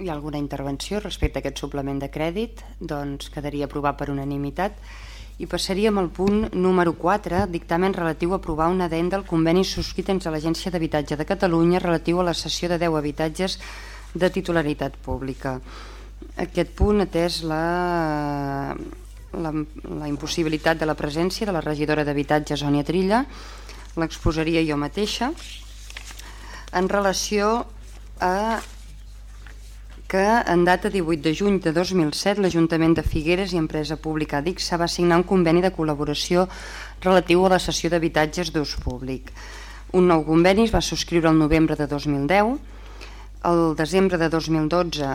Hi ha alguna intervenció respecte a aquest suplement de crèdit? Doncs quedaria aprovat per unanimitat. I passaríem al punt número 4, dictamen relatiu a aprovar una adenda al conveni subscrit entre l'Agència d'Habitatge de Catalunya relatiu a la cessió de 10 habitatges de titularitat pública. Aquest punt atès la, la, la impossibilitat de la presència de la regidora d'habitatge Sònia Trilla, l'exposaria jo mateixa, en relació a que en data 18 de juny de 2007 l'Ajuntament de Figueres i Empresa Pública d'ICSA va signar un conveni de col·laboració relatiu a la cessió d'habitatges d'ús públic. Un nou conveni es va subscriure el novembre de 2010, el desembre de 2012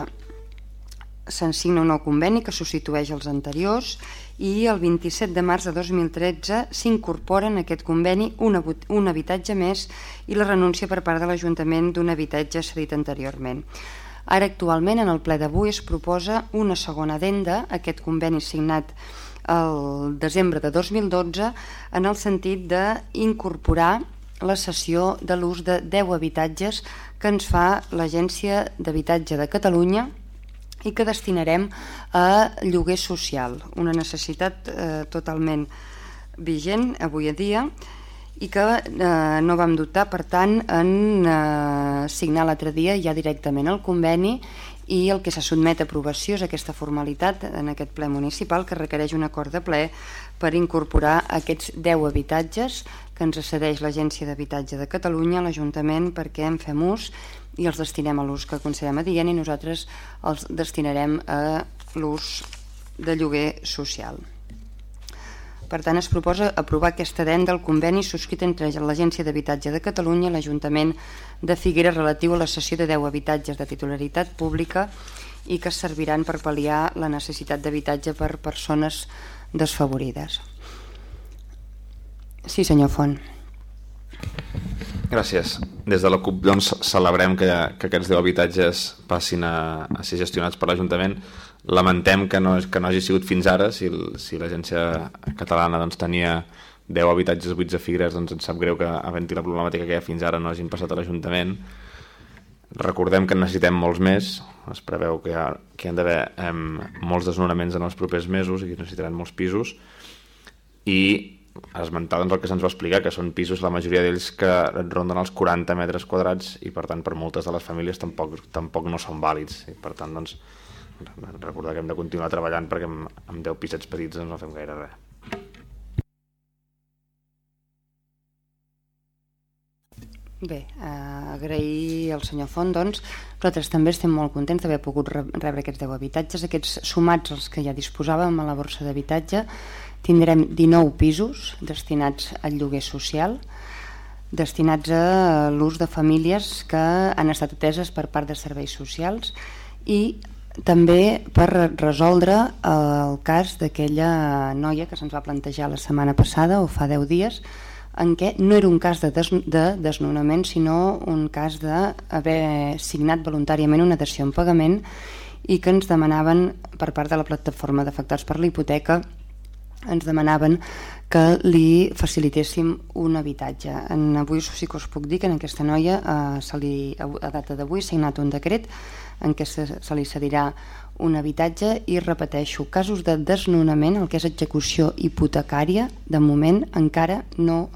se'n signa un nou conveni que substitueix els anteriors i el 27 de març de 2013 s'incorpora en aquest conveni un, un habitatge més i la renúncia per part de l'Ajuntament d'un habitatge cedit anteriorment. Ara actualment en el ple d'avui es proposa una segona adenda, aquest conveni signat el desembre de 2012 en el sentit d'incorporar la cessió de l'ús de 10 habitatges que ens fa l'Agència d'Habitatge de Catalunya i que destinarem a lloguer social, una necessitat eh, totalment vigent avui a dia i que eh, no vam dotar, per tant, en eh, signar l'altre dia ja directament el conveni i el que se sotmet a aprovació és aquesta formalitat en aquest ple municipal que requereix un acord de ple per incorporar aquests 10 habitatges que ens cedeix l'Agència d'Habitatge de Catalunya, l'Ajuntament, perquè en fem ús i els destinem a l'ús que considerem adient i nosaltres els destinarem a l'ús de lloguer social. Per tant, es proposa aprovar aquesta adenda al conveni subscrit entre l'Agència d'Habitatge de Catalunya i l'Ajuntament de Figueres relatiu a la cessió de 10 habitatges de titularitat pública i que serviran per pal·liar la necessitat d'habitatge per persones desfavorides. Sí, senyor Font. Gràcies. Des de la CUP doncs, celebrem que, que aquests 10 habitatges passin a, a ser gestionats per l'Ajuntament lamentem que no, que no hagi sigut fins ara. Si, si l'agència catalana doncs, tenia 10 habitatges buits a Figueres doncs ens sap greu que havent la problemàtica que hi ha fins ara no hagin passat a l'Ajuntament. Recordem que necessitem molts més. Es preveu que hi, ha, que hi ha d'haver eh, molts desnonaments en els propers mesos i que necessitaran molts pisos. I esmentar doncs, el que se'ns va explicar, que són pisos, la majoria d'ells que ronden els 40 metres quadrats i per tant per moltes de les famílies tampoc, tampoc no són vàlids. I per tant doncs, recordar que hem de continuar treballant perquè amb, amb 10 pisets petits doncs no fem gaire res. Bé, eh, agrair al senyor Font, doncs, nosaltres també estem molt contents d'haver pogut rebre aquests 10 habitatges, aquests sumats als que ja disposàvem a la borsa d'habitatge, tindrem 19 pisos destinats al lloguer social, destinats a l'ús de famílies que han estat ateses per part de serveis socials i també per resoldre el cas d'aquella noia que se'ns va plantejar la setmana passada o fa 10 dies en què no era un cas de, des, de desnonament, sinó un cas d'haver signat voluntàriament una adhesió en pagament i que ens demanaven, per part de la plataforma d'afectats per la hipoteca, ens demanaven que li facilitéssim un habitatge. En, avui sí que us puc dir que en aquesta noia eh, se li, a data d'avui s'ha signat un decret en què se, se li cedirà un habitatge i repeteixo, casos de desnonament, el que és execució hipotecària, de moment encara no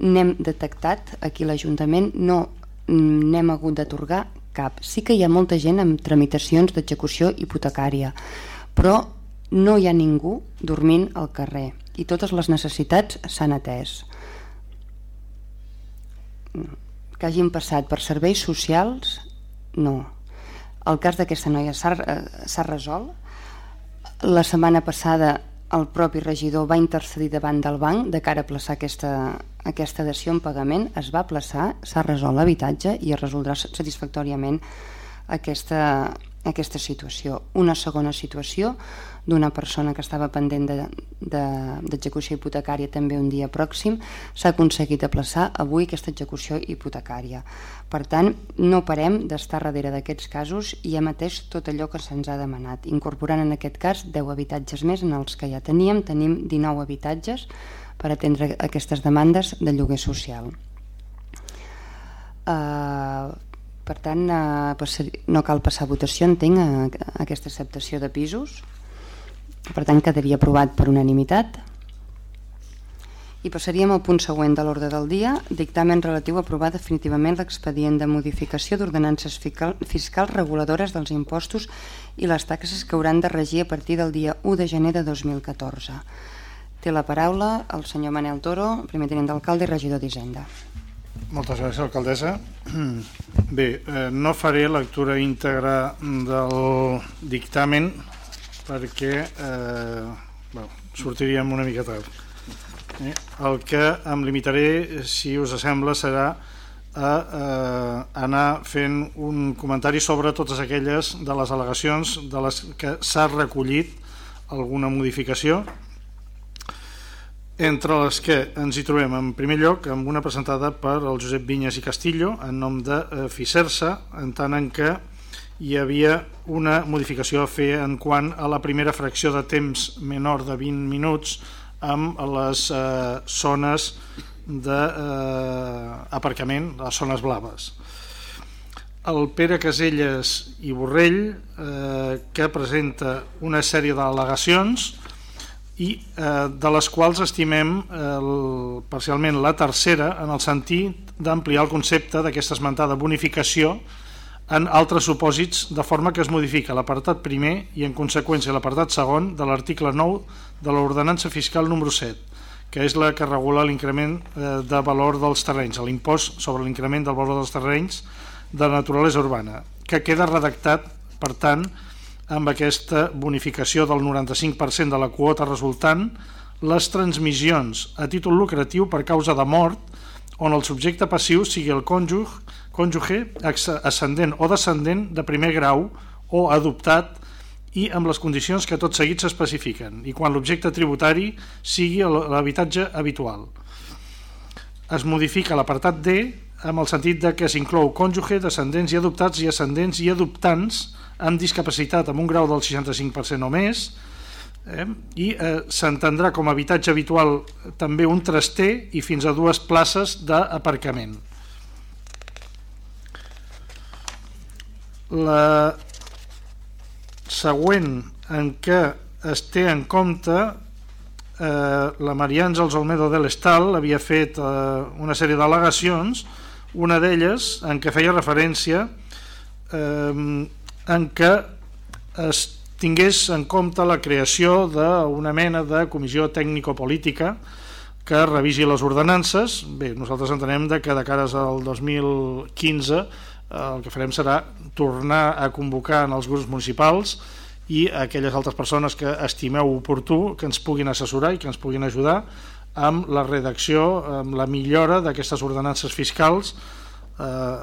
n'hem detectat aquí l'Ajuntament, no n'hem hagut d'atorgar cap. Sí que hi ha molta gent amb tramitacions d'execució hipotecària, però no hi ha ningú dormint al carrer i totes les necessitats s'han atès. Que hagin passat per serveis socials, no. El cas d'aquesta noia s'ha resolt. La setmana passada el propi regidor va intercedir davant del banc de cara a plaçar aquesta, aquesta dació en pagament, es va plaçar, s'ha resolt l'habitatge i es resoldrà satisfactòriament aquesta, aquesta situació. Una segona situació d'una persona que estava pendent d'execució de, de, hipotecària també un dia pròxim, s'ha aconseguit aplaçar avui aquesta execució hipotecària. Per tant, no parem d'estar darrere d'aquests casos i hem atès tot allò que se'ns ha demanat, incorporant en aquest cas 10 habitatges més en els que ja teníem, tenim 19 habitatges per atendre aquestes demandes de lloguer social. Uh, per tant, uh, no cal passar votació, entenc, a, a aquesta acceptació de pisos. Per tant, quedaria aprovat per unanimitat. I passaríem al punt següent de l'ordre del dia, dictamen relatiu a aprovar definitivament l'expedient de modificació d'ordenances fiscals reguladores dels impostos i les taxes que hauran de regir a partir del dia 1 de gener de 2014. Té la paraula el senyor Manel Toro, primer tenent d'alcalde i regidor d'Hisenda. Moltes gràcies, alcaldessa. Bé, eh, no faré lectura íntegra del dictamen perquè eh, bueno, sortiríem una mica tard. Eh? El que em limitaré, si us sembla, serà a eh, anar fent un comentari sobre totes aquelles de les al·legacions de les que s'ha recollit alguna modificació entre les que ens hi trobem en primer lloc amb una presentada per el Josep Vinyes i Castillo en nom de eh, Ficersa en tant en què hi havia una modificació a fer en quant a la primera fracció de temps menor de 20 minuts amb les eh, zones d'aparcament, eh, les zones blaves. El Pere Caselles i Borrell, eh, que presenta una sèrie d'al·legacions i eh, de les quals estimem eh, parcialment la tercera en el sentit d'ampliar el concepte d'aquesta esmentada bonificació en altres supòsits de forma que es modifica l'apartat primer i en conseqüència l'apartat segon de l'article 9 de l'ordenança fiscal número 7 que és la que regula l'increment eh, de valor dels terrenys, l'impost sobre l'increment del valor dels terrenys de naturalesa urbana, que queda redactat, per tant, amb aquesta bonificació del 95% de la quota resultant, les transmissions a títol lucratiu per causa de mort on el subjecte passiu sigui el cònjug, cònjuge ascendent o descendent de primer grau o adoptat i amb les condicions que tot seguit s'especifiquen i quan l'objecte tributari sigui l'habitatge habitual. Es modifica l'apartat D amb el sentit de que s'inclou cònjuge, descendents i adoptats i ascendents i adoptants amb discapacitat amb un grau del 65% o més, eh? i eh, s'entendrà com a habitatge habitual també un traster i fins a dues places d'aparcament. La següent en què es té en compte eh, la Maria Àngels Olmedo de l'Estal havia fet eh, una sèrie d'al·legacions una d'elles en què feia referència eh, en què es tingués en compte la creació d'una mena de comissió tècnico-política que revisi les ordenances. Bé, nosaltres entenem que de cares al 2015 eh, el que farem serà tornar a convocar en els grups municipals i aquelles altres persones que estimeu oportú que ens puguin assessorar i que ens puguin ajudar amb la redacció, amb la millora d'aquestes ordenances fiscals eh,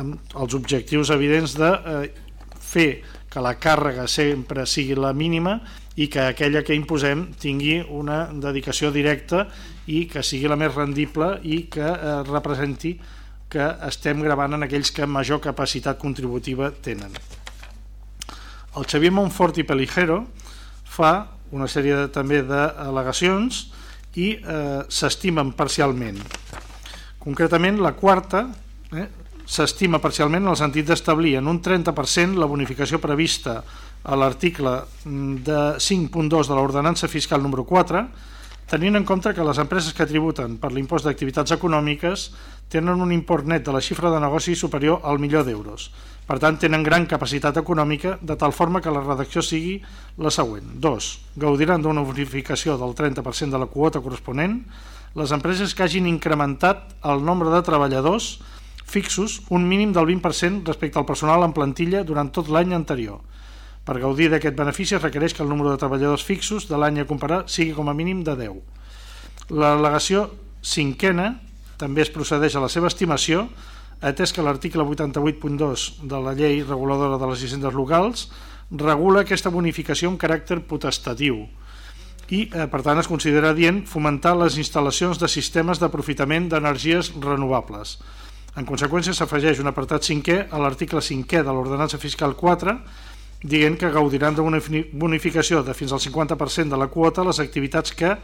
amb els objectius evidents de eh, fer que la càrrega sempre sigui la mínima i que aquella que imposem tingui una dedicació directa i que sigui la més rendible i que eh, representi que estem gravant en aquells que major capacitat contributiva tenen. El Xavier Montfort i Peligero fa una sèrie de, també d'al·legacions i eh, s'estimen parcialment. Concretament, la quarta eh, s'estima parcialment en el sentit d'establir en un 30% la bonificació prevista a l'article mm, de 5.2 de l'ordenança fiscal número 4 tenint en compte que les empreses que tributen per l'impost d'activitats econòmiques tenen un import net de la xifra de negoci superior al milió d'euros. Per tant, tenen gran capacitat econòmica, de tal forma que la redacció sigui la següent. 2. Gaudiran d'una bonificació del 30% de la quota corresponent les empreses que hagin incrementat el nombre de treballadors fixos un mínim del 20% respecte al personal en plantilla durant tot l'any anterior per gaudir d'aquest benefici es requereix que el número de treballadors fixos de l'any a comparar sigui com a mínim de 10. L'al·legació cinquena també es procedeix a la seva estimació, atès que l'article 88.2 de la llei reguladora de les hisendes locals regula aquesta bonificació amb caràcter potestatiu i, eh, per tant, es considera dient fomentar les instal·lacions de sistemes d'aprofitament d'energies renovables. En conseqüència, s'afegeix un apartat cinquè a l'article 5è de l'Ordenança Fiscal 4 dient que gaudiran d'una bonificació de fins al 50% de la quota les activitats que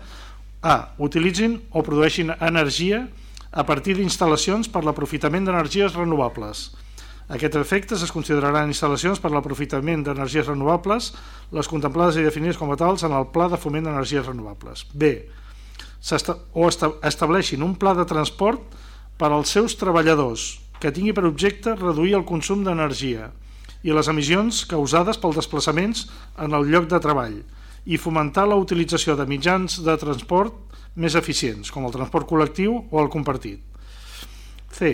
A. utilitzin o produeixin energia a partir d'instal·lacions per l'aprofitament d'energies renovables. Aquests efectes es consideraran instal·lacions per l'aprofitament d'energies renovables, les contemplades i definides com a tals en el Pla de Foment d'Energies Renovables. B. O estableixin un pla de transport per als seus treballadors que tingui per objecte reduir el consum d'energia, i les emissions causades pels desplaçaments en el lloc de treball i fomentar la utilització de mitjans de transport més eficients, com el transport col·lectiu o el compartit. C.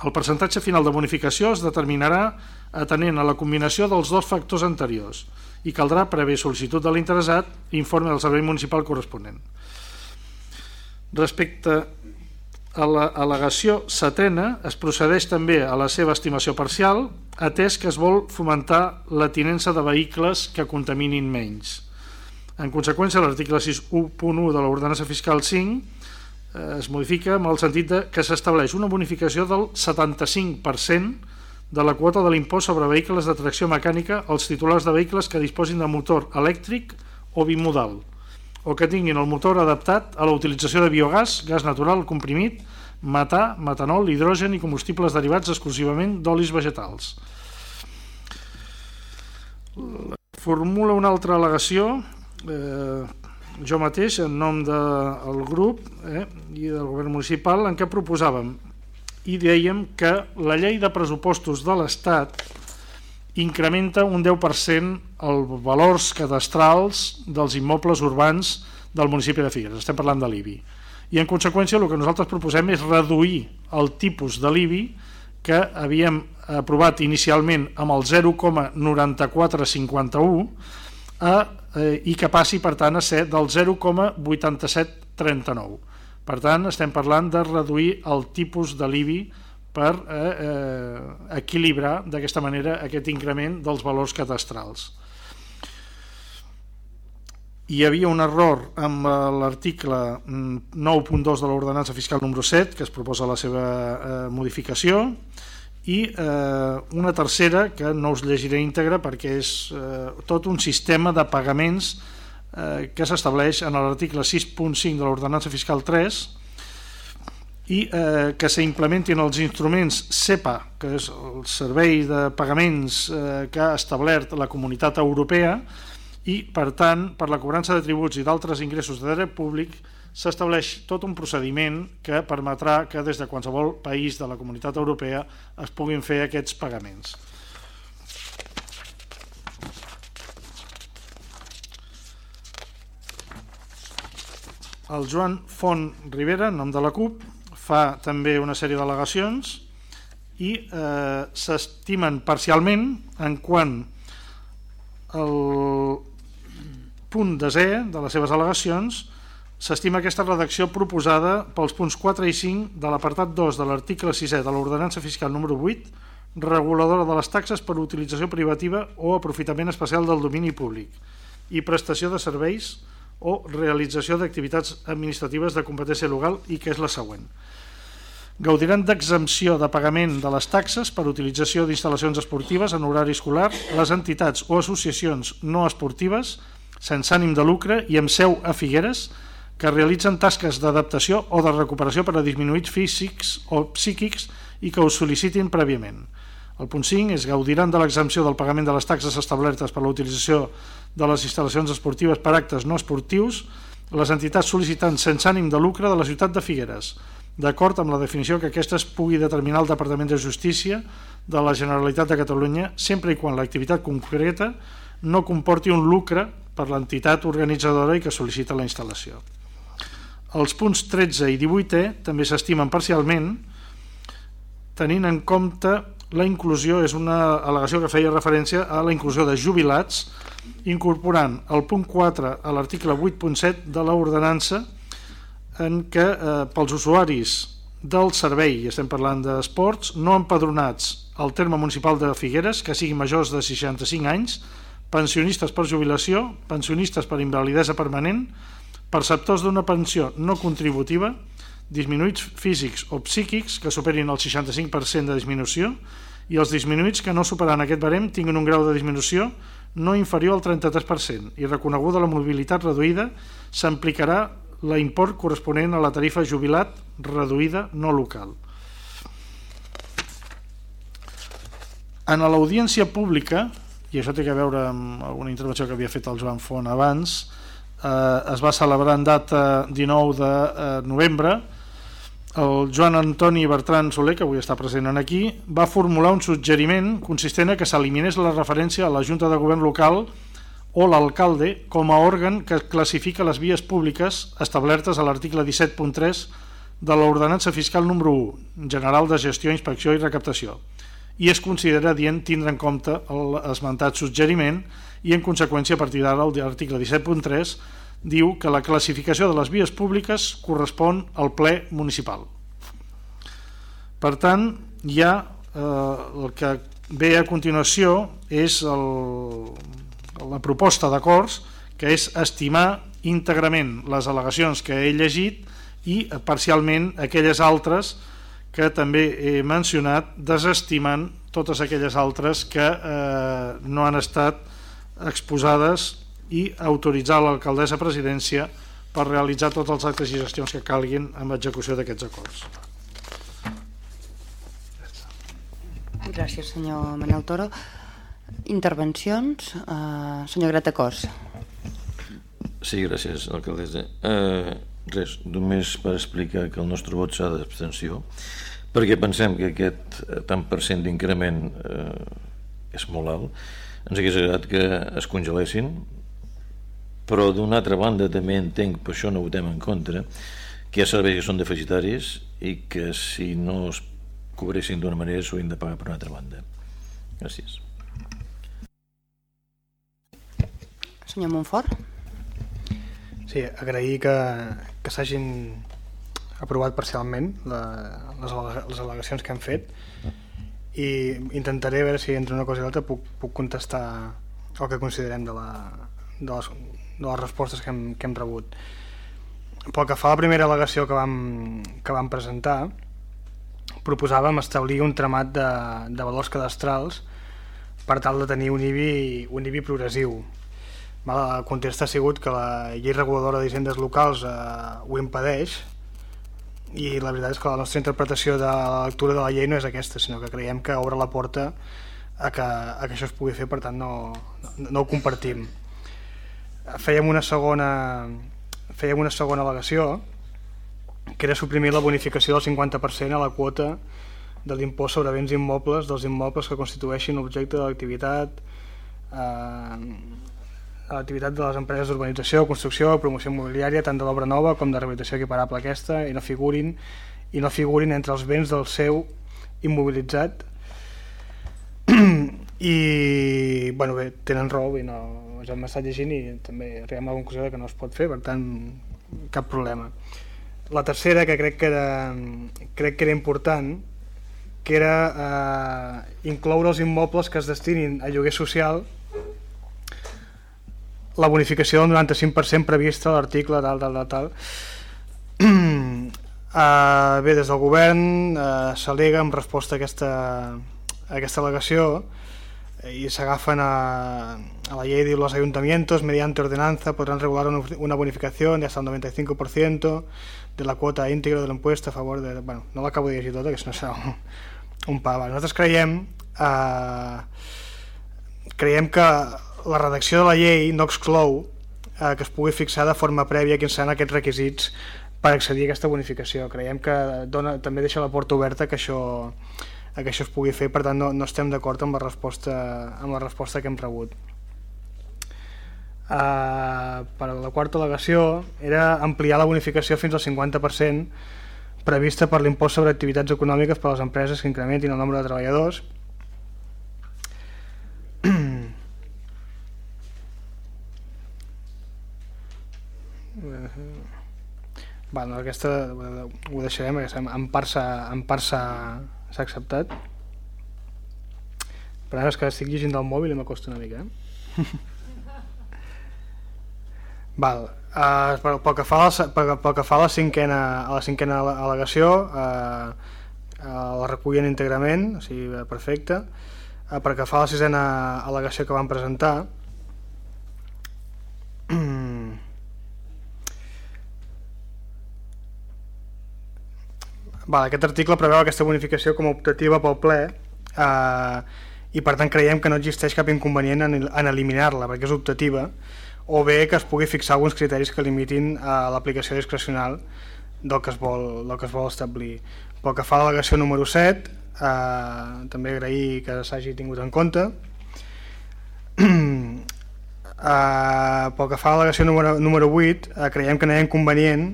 El percentatge final de bonificació es determinarà atenent a la combinació dels dos factors anteriors i caldrà, prevé sol·licitud de l'interessat, informe del servei municipal corresponent. Respecte a l'al·legació setena es procedeix també a la seva estimació parcial, atès que es vol fomentar la tinença de vehicles que contaminin menys. En conseqüència, l'article 6.1 de l'ordenança fiscal 5 eh, es modifica amb el sentit de que s'estableix una bonificació del 75% de la quota de l'impost sobre vehicles de tracció mecànica als titulars de vehicles que disposin de motor elèctric o bimodal o que tinguin el motor adaptat a la utilització de biogàs, gas natural comprimit, metà, metanol, hidrogen i combustibles derivats exclusivament d'olis vegetals. Formula una altra al·legació eh, jo mateix en nom del grup eh, i del govern municipal en què proposàvem i dèiem que la llei de pressupostos de l'Estat incrementa un 10% els valors cadastrals dels immobles urbans del municipi de Figueres. Estem parlant de l'IBI. I en conseqüència el que nosaltres proposem és reduir el tipus de l'IBI que havíem aprovat inicialment amb el 0,9451 a, eh, i que passi per tant a ser del 0,8739. Per tant estem parlant de reduir el tipus de l'IBI per eh, eh, equilibrar d'aquesta manera aquest increment dels valors cadastrals. Hi havia un error amb eh, l'article 9.2 mm, de l'ordenança fiscal número 7, que es proposa la seva eh, modificació, i eh, una tercera, que no us llegiré íntegra perquè és eh, tot un sistema de pagaments eh, que s'estableix en l'article 6.5 de l'ordenança fiscal 3, i eh, que s'implementin els instruments CEPA, que és el servei de pagaments eh, que ha establert la comunitat europea, i, per tant, per la cobrança de tributs i d'altres ingressos de dret públic s'estableix tot un procediment que permetrà que des de qualsevol país de la comunitat europea es puguin fer aquests pagaments. El Joan Font Rivera, en nom de la CUP, fa també una sèrie d'al·legacions i eh, s'estimen parcialment en quan el punt desè de les seves al·legacions s'estima aquesta redacció proposada pels punts 4 i 5 de l'apartat 2 de l'article 6è de l'ordenança fiscal número 8 reguladora de les taxes per utilització privativa o aprofitament especial del domini públic i prestació de serveis o realització d'activitats administratives de competència local i que és la següent. Gaudiran d'exempció de pagament de les taxes per utilització d'instal·lacions esportives en horari escolar les entitats o associacions no esportives sense ànim de lucre i amb seu a Figueres que realitzen tasques d'adaptació o de recuperació per a disminuïts físics o psíquics i que ho sol·licitin prèviament. El punt 5 és gaudiran de l'exempció del pagament de les taxes establertes per la utilització de les instal·lacions esportives per actes no esportius les entitats sol·licitants sense ànim de lucre de la ciutat de Figueres, d'acord amb la definició que aquestes pugui determinar el Departament de Justícia de la Generalitat de Catalunya, sempre i quan l'activitat concreta no comporti un lucre per l'entitat organitzadora i que sol·licita la instal·lació. Els punts 13 i 18 també s'estimen parcialment tenint en compte la inclusió, és una al·legació que feia referència a la inclusió de jubilats, incorporant el punt 4 a l'article 8.7 de l'ordenança en què eh, pels usuaris del servei, i estem parlant d'esports, no empadronats al terme municipal de Figueres, que siguin majors de 65 anys, pensionistes per jubilació, pensionistes per invalidesa permanent, perceptors d'una pensió no contributiva, disminuïts físics o psíquics que superin el 65% de disminució i els disminuïts que no superant aquest barem tinguin un grau de disminució no inferior al 33% i reconeguda la mobilitat reduïda s'aplicarà la import corresponent a la tarifa jubilat reduïda no local. En l'audiència pública, i això té a veure amb alguna intervenció que havia fet el Joan Font abans, eh, es va celebrar en data 19 de eh, novembre el Joan Antoni Bertran Soler, que avui està present aquí, va formular un suggeriment consistent a que s'eliminés la referència a la Junta de Govern local o l'alcalde com a òrgan que classifica les vies públiques establertes a l'article 17.3 de l'ordenança fiscal número 1, general de gestió, inspecció i recaptació. I es considera dient tindre en compte l'esmentat suggeriment i en conseqüència a partir d'ara l'article 17.3 diu que la classificació de les vies públiques correspon al ple municipal. Per tant, ja eh, el que ve a continuació és el, la proposta d'acords que és estimar íntegrament les al·legacions que he llegit i parcialment aquelles altres que també he mencionat desestimant totes aquelles altres que eh, no han estat exposades i autoritzar l'alcaldessa presidència per realitzar tots els actes i gestions que calguin amb execució d'aquests acords. Gràcies, senyor Manel Toro. Intervencions? Uh, senyor Gratacós. Sí, gràcies, alcaldessa. Uh, res, només per explicar que el nostre vot serà d'abstenció, perquè pensem que aquest tant per cent d'increment uh, és molt alt. Ens hagués agradat que es congelessin, però d'una altra banda també entenc, per això no votem en contra, que hi ha serveis que són deficitaris i que si no es cobressin d'una manera s'ho de pagar per una altra banda. Gràcies. Senyor Montfort. Sí, agrair que, que s'hagin aprovat parcialment la, les, les al·legacions que han fet i intentaré veure si entre una cosa i l'altra puc, puc contestar el que considerem de, la, de les, de les respostes que hem, que hem rebut. Pel que fa a la primera al·legació que vam, que vam presentar, proposàvem establir un tramat de, de valors cadastrals per tal de tenir un IBI, un IBI progressiu. El context ha sigut que la llei reguladora d'hisendes locals eh, ho impedeix i la veritat és que la nostra interpretació de la lectura de la llei no és aquesta, sinó que creiem que obre la porta a que, a que això es pugui fer, per tant no, no, no ho compartim. Fèiem una segona fèiem una segona al·legació que era suprimir la bonificació del 50% a la quota de l'impost sobre béns immobles dels immobles que constitueixin objecte de l'activitat eh, l'activitat de les empreses d'urbanització, construcció, promoció immobiliària tant de l'obra nova com de rehabilitació equiparable a aquesta i no figurin i no figurin entre els béns del seu immobilitzat i bueno, bé, tenen raó i no, ja hem estat llegint i també arribem a la conclusió que no es pot fer, per tant cap problema. La tercera, que crec que era, crec que era important, que era eh, incloure els immobles que es destinin a lloguer social la bonificació del 95% prevista a l'article tal, tal, tal, tal. Uh, bé, des del govern uh, s'alega en resposta a aquesta, a aquesta al·legació i s'agafen a, a la llei de los ayuntamientos mediante ordenanza podran regular una bonificación de hasta el 95% de la quota íntegra de l'impuesto a favor de... Bueno, no l'acabo de llegir tota, que si no serà un, un pa. Nosaltres creiem eh, creiem que la redacció de la llei no exclou eh, que es pugui fixar de forma prèvia quins seran aquests requisits per accedir a aquesta bonificació. Creiem que dona, també deixa la porta oberta que això, que això es pugui fer, per tant no, no estem d'acord amb, la resposta, amb la resposta que hem rebut. Uh, per a la quarta al·legació era ampliar la bonificació fins al 50% prevista per l'impost sobre activitats econòmiques per a les empreses que incrementin el nombre de treballadors Bueno, aquesta ho deixarem, perquè en part s'ha acceptat. Però ara és que estic llegint del mòbil i m'acosta una mica. Eh? Val. Uh, pel, pel, que fa a la, pel, pel que fa a la cinquena, a la cinquena al·legació, uh, uh, la recullen íntegrament, o sigui, perfecte. Uh, pel que fa a la sisena al·legació que van presentar, Val, aquest article preveu aquesta bonificació com a optativa pel ple eh, i per tant creiem que no existeix cap inconvenient en, en eliminar-la perquè és optativa o bé que es pugui fixar alguns criteris que limitin eh, l'aplicació discrecional del que, es vol, del que es vol establir. Pel que fa a l'al·legació número 7, eh, també agrair que s'hagi tingut en compte. eh, pel que fa a l'al·legació número, número 8, eh, creiem que no hi ha inconvenient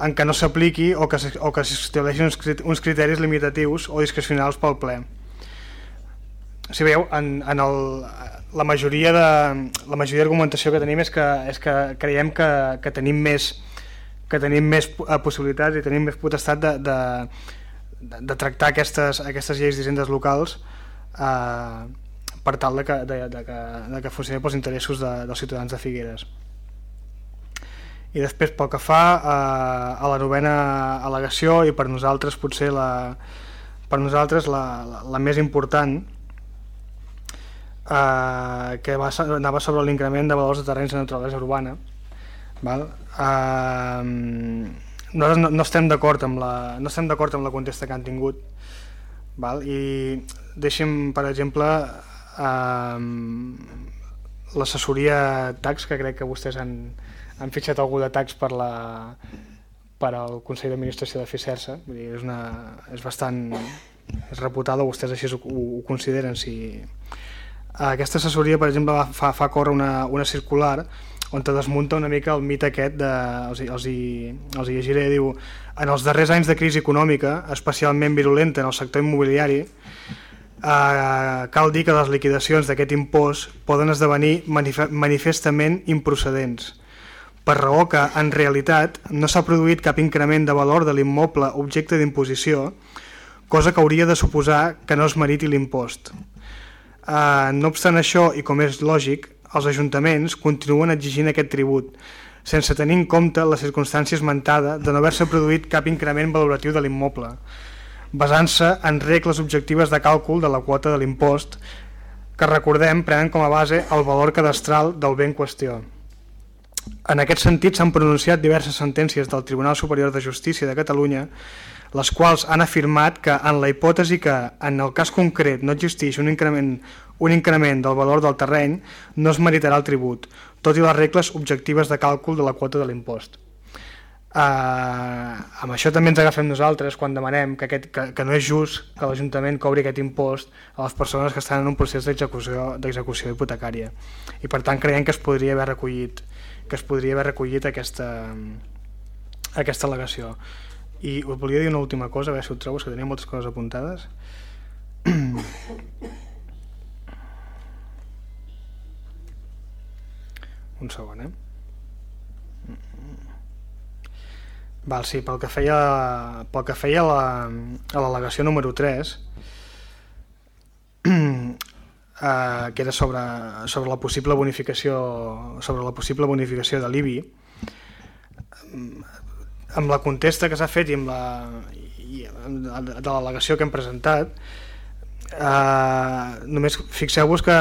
en què no s'apliqui o que, o que s'estableixin uns, uns criteris limitatius o discrecionals pel ple. Si veieu, en, en el, la majoria de la majoria d'argumentació que tenim és que, és que creiem que, que tenim més que tenim més eh, possibilitats i tenim més potestat de, de, de, de tractar aquestes, aquestes lleis d'hisendes locals eh, per tal de que, de, de, que, de que funcionin pels interessos de, dels ciutadans de Figueres i després pel que fa a, eh, a la novena al·legació i per nosaltres potser la, per nosaltres la, la, la més important eh, que va, anava sobre l'increment de valors de terrenys de naturalesa urbana val? Eh, nosaltres no, no estem d'acord amb la no estem d'acord amb la contesta que han tingut val? i deixem per exemple eh, l'assessoria TAX que crec que vostès han, han fitxat algú d'atacs per la per al Consell d'Administració de FICERSA vull dir, és, una, és bastant és reputada, vostès així ho, ho consideren. Si... aquesta assessoria per exemple fa, fa córrer una, una circular on te desmunta una mica el mite aquest de, els, els, hi, els hi llegiré diu, en els darrers anys de crisi econòmica especialment virulenta en el sector immobiliari eh, cal dir que les liquidacions d'aquest impost poden esdevenir manifestament improcedents per raó que, en realitat, no s'ha produït cap increment de valor de l'immoble objecte d'imposició, cosa que hauria de suposar que no es meriti l'impost. Uh, no obstant això, i com és lògic, els ajuntaments continuen exigint aquest tribut, sense tenir en compte la circumstància esmentada de no haver-se produït cap increment valoratiu de l'immoble, basant-se en regles objectives de càlcul de la quota de l'impost, que recordem prenen com a base el valor cadastral del bé en qüestió. En aquest sentit s'han pronunciat diverses sentències del Tribunal Superior de Justícia de Catalunya les quals han afirmat que en la hipòtesi que en el cas concret no existeix un increment, un increment del valor del terreny no es meritarà el tribut, tot i les regles objectives de càlcul de la quota de l'impost. Uh, amb això també ens agafem nosaltres quan demanem que, aquest, que, que no és just que l'Ajuntament cobri aquest impost a les persones que estan en un procés d'execució hipotecària i per tant creiem que es podria haver recollit que es podria haver recollit aquesta, aquesta al·legació. I us volia dir una última cosa, a veure si ho trobo, que tenia moltes coses apuntades. Un segon, eh? Val, sí, pel que feia, pel que feia la- a l'al·legació número 3, eh, que era sobre, sobre la possible bonificació sobre la possible bonificació de l'IBI, amb la contesta que s'ha fet i amb la i de l'al·legació que hem presentat eh, només fixeu-vos que,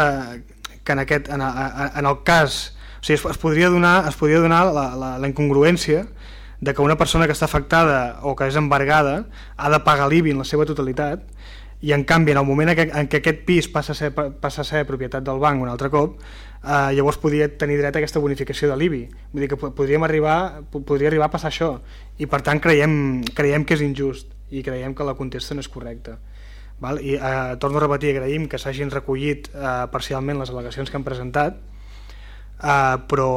que en, aquest, en, en el cas o sigui, es, es podria donar, es podria donar la, la, la incongruència de que una persona que està afectada o que és embargada ha de pagar l'IBI en la seva totalitat i en canvi en el moment en què, en què aquest pis passa a, ser, passa a ser propietat del banc un altre cop eh, llavors podria tenir dret a aquesta bonificació de l'IBI vull dir que podríem arribar, podria arribar a passar això. I per tant creiem, creiem que és injust i creiem que la contesta no és correcta. Val? i eh, torno a repetir, agraïm que s'hagin recollit eh, parcialment les al·legacions que han presentat eh, però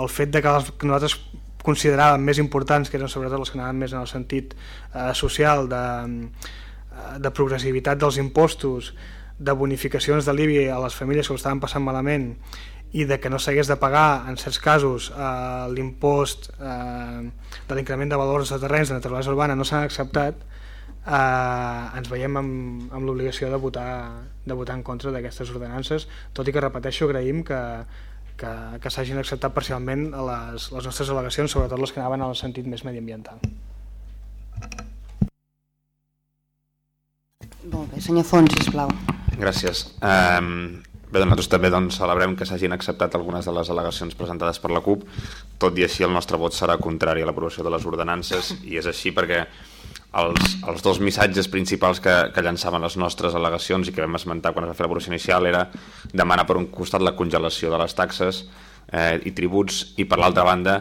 el fet de que, les, que nosaltres consideràvem més importants, que eren sobretot les que anaven més en el sentit eh, social de, de progressivitat dels impostos, de bonificacions de l'IBI a les famílies que ho estaven passant malament i de que no s'hagués de pagar en certs casos eh, l'impost eh, de l'increment de valors de terrenys de naturalesa urbana no s'han acceptat eh, ens veiem amb, amb l'obligació de votar, de votar en contra d'aquestes ordenances tot i que repeteixo agraïm que, que, que s'hagin acceptat parcialment les, les nostres al·legacions sobretot les que anaven en el sentit més mediambiental Molt bé, senyor Font, sisplau. Gràcies. Um, bé, nosaltres també doncs, celebrem que s'hagin acceptat algunes de les al·legacions presentades per la CUP, tot i així el nostre vot serà contrari a l'aprovació de les ordenances, i és així perquè els, els dos missatges principals que, que llançaven les nostres al·legacions i que vam esmentar quan es va fer l'aprovació inicial era demanar per un costat la congelació de les taxes eh, i tributs i per l'altra banda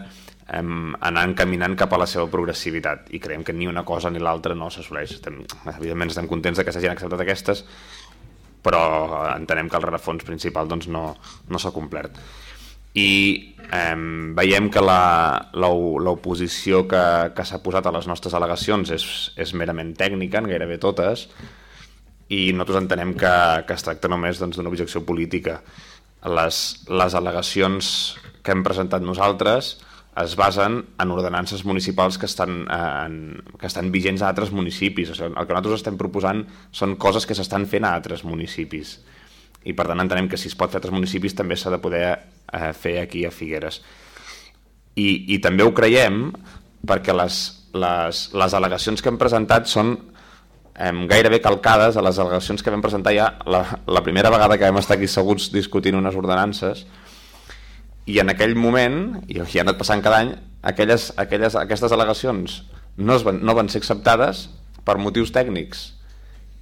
eh, anar encaminant cap a la seva progressivitat i creiem que ni una cosa ni l'altra no s'assoleix. Evidentment estem contents que s'hagin acceptat aquestes però entenem que el rerefons principal doncs, no, no s'ha complert i eh, veiem que l'oposició que, que s'ha posat a les nostres al·legacions és, és merament tècnica, en gairebé totes, i nosaltres entenem que, que es tracta només doncs, d'una doncs, objecció política. Les, les al·legacions que hem presentat nosaltres es basen en ordenances municipals que estan, eh, en, que estan vigents a altres municipis. O sigui, el que nosaltres estem proposant són coses que s'estan fent a altres municipis. I per tant entenem que si es pot fer a altres municipis també s'ha de poder eh, fer aquí a Figueres. I, i també ho creiem perquè les, les, les al·legacions que hem presentat són eh, gairebé calcades a les al·legacions que vam presentar ja la, la primera vegada que vam estar aquí seguts discutint unes ordenances i en aquell moment, i ha anat passant cada any, aquelles, aquelles, aquestes al·legacions no, es van, no van ser acceptades per motius tècnics.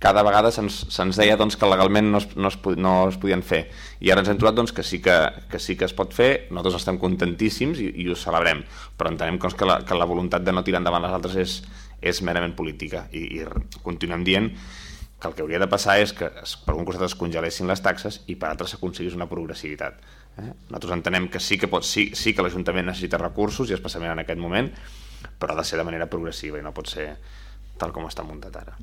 Cada vegada se'ns se deia doncs, que legalment no es, no, es, no es podien fer. I ara ens hem trobat doncs, que, sí que, que sí que es pot fer. Nosaltres estem contentíssims i, i ho celebrem. Però entenem doncs, que, la, que la voluntat de no tirar endavant les altres és, és merament política. I, i continuem dient que el que hauria de passar és que per un costat es congelessin les taxes i per altre s'aconseguís una progressivitat eh? nosaltres entenem que sí que, pot, sí, sí que l'Ajuntament necessita recursos i especialment en aquest moment però ha de ser de manera progressiva i no pot ser tal com està muntat ara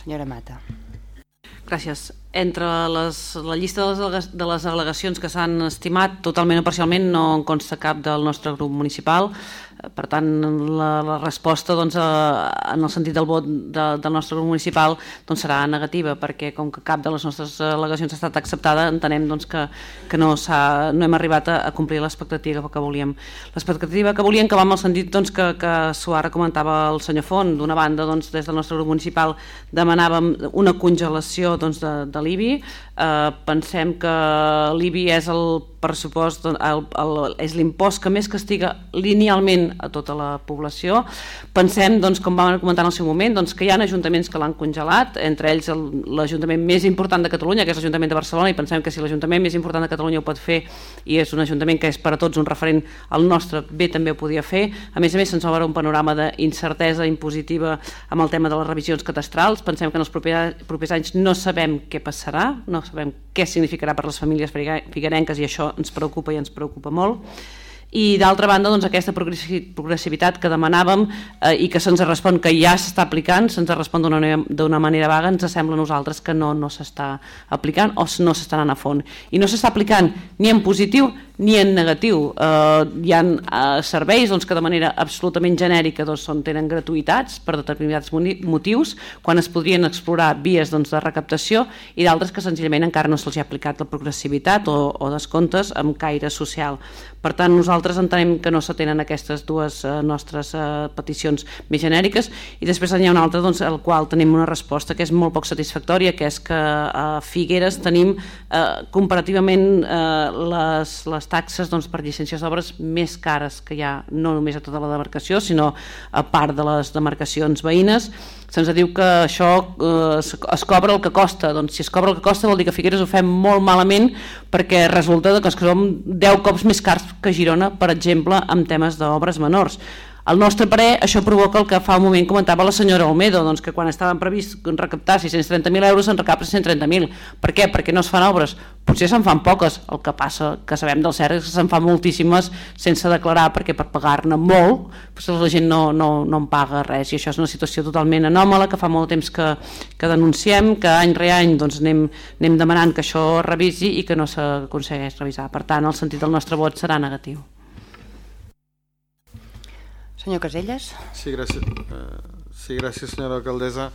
Senyora Mata. Gràcies. Entre les, la llista de les, de les al·legacions que s'han estimat, totalment o parcialment, no en consta cap del nostre grup municipal. Per tant, la, la resposta doncs, a, en el sentit del vot de, del nostre grup municipal doncs, serà negativa, perquè com que cap de les nostres al·legacions ha estat acceptada, entenem doncs, que, que no, no hem arribat a, a complir l'expectativa que volíem. L'expectativa que volíem que va en el sentit doncs, que, que s'ho ara comentava el senyor Font, d'una banda doncs, des del nostre grup municipal demanàvem una congelació doncs, de, de l'IBI, eh, pensem que l'IBI és el pressupost, el, el, és l'impost que més castiga linealment a tota la població. Pensem, doncs, com vam comentar en el seu moment, doncs, que hi ha ajuntaments que l'han congelat, entre ells l'Ajuntament més important de Catalunya, que és l'Ajuntament de Barcelona, i pensem que si l'Ajuntament més important de Catalunya ho pot fer i és un ajuntament que és per a tots un referent al nostre, bé també ho podia fer. A més a més, se'ns obre un panorama d'incertesa impositiva amb el tema de les revisions catastrals. Pensem que en els propers, propers anys no sabem què passarà, no sabem què significarà per les famílies figuerenques i això ens preocupa i ens preocupa molt i d'altra banda doncs, aquesta progressivitat que demanàvem eh, i que se'ns respon que ja s'està aplicant, se'ns respon d'una manera vaga, ens sembla a nosaltres que no, no s'està aplicant o no s'està anant a fons. I no s'està aplicant ni en positiu ni en negatiu. Eh, hi ha eh, serveis doncs, que de manera absolutament genèrica doncs, són, tenen gratuïtats per determinats motius, quan es podrien explorar vies doncs, de recaptació i d'altres que senzillament encara no se'ls ha aplicat la progressivitat o, o descomptes amb caire social. Per tant, nosaltres entenem que no s'atenen aquestes dues eh, nostres eh, peticions més genèriques i després n'hi ha una altra doncs, al qual tenim una resposta que és molt poc satisfactòria, que és que a Figueres tenim eh, comparativament eh, les, les taxes doncs, per llicències d'obres més cares que hi ha no només a tota la demarcació, sinó a part de les demarcacions veïnes se'ns diu que això eh, es, cobra el que costa, doncs si es cobra el que costa vol dir que Figueres ho fem molt malament perquè resulta que som 10 cops més cars que Girona, per exemple, amb temes d'obres menors. Al nostre parer, això provoca el que fa un moment comentava la senyora Olmedo, doncs que quan estaven previst recaptar 630.000 euros se'n recapta 130.000. Per què? Perquè no es fan obres. Potser se'n fan poques, el que passa, que sabem del cert, és que se'n fan moltíssimes sense declarar, perquè per pagar-ne molt doncs la gent no, no, no en paga res, i això és una situació totalment anòmala, que fa molt temps que, que denunciem, que any re any doncs, anem, anem demanant que això revisi i que no s'aconsegueix revisar. Per tant, el sentit del nostre vot serà negatiu. Senyor Caselles. Sí, gràcies, uh, sí, gràcies senyora alcaldessa.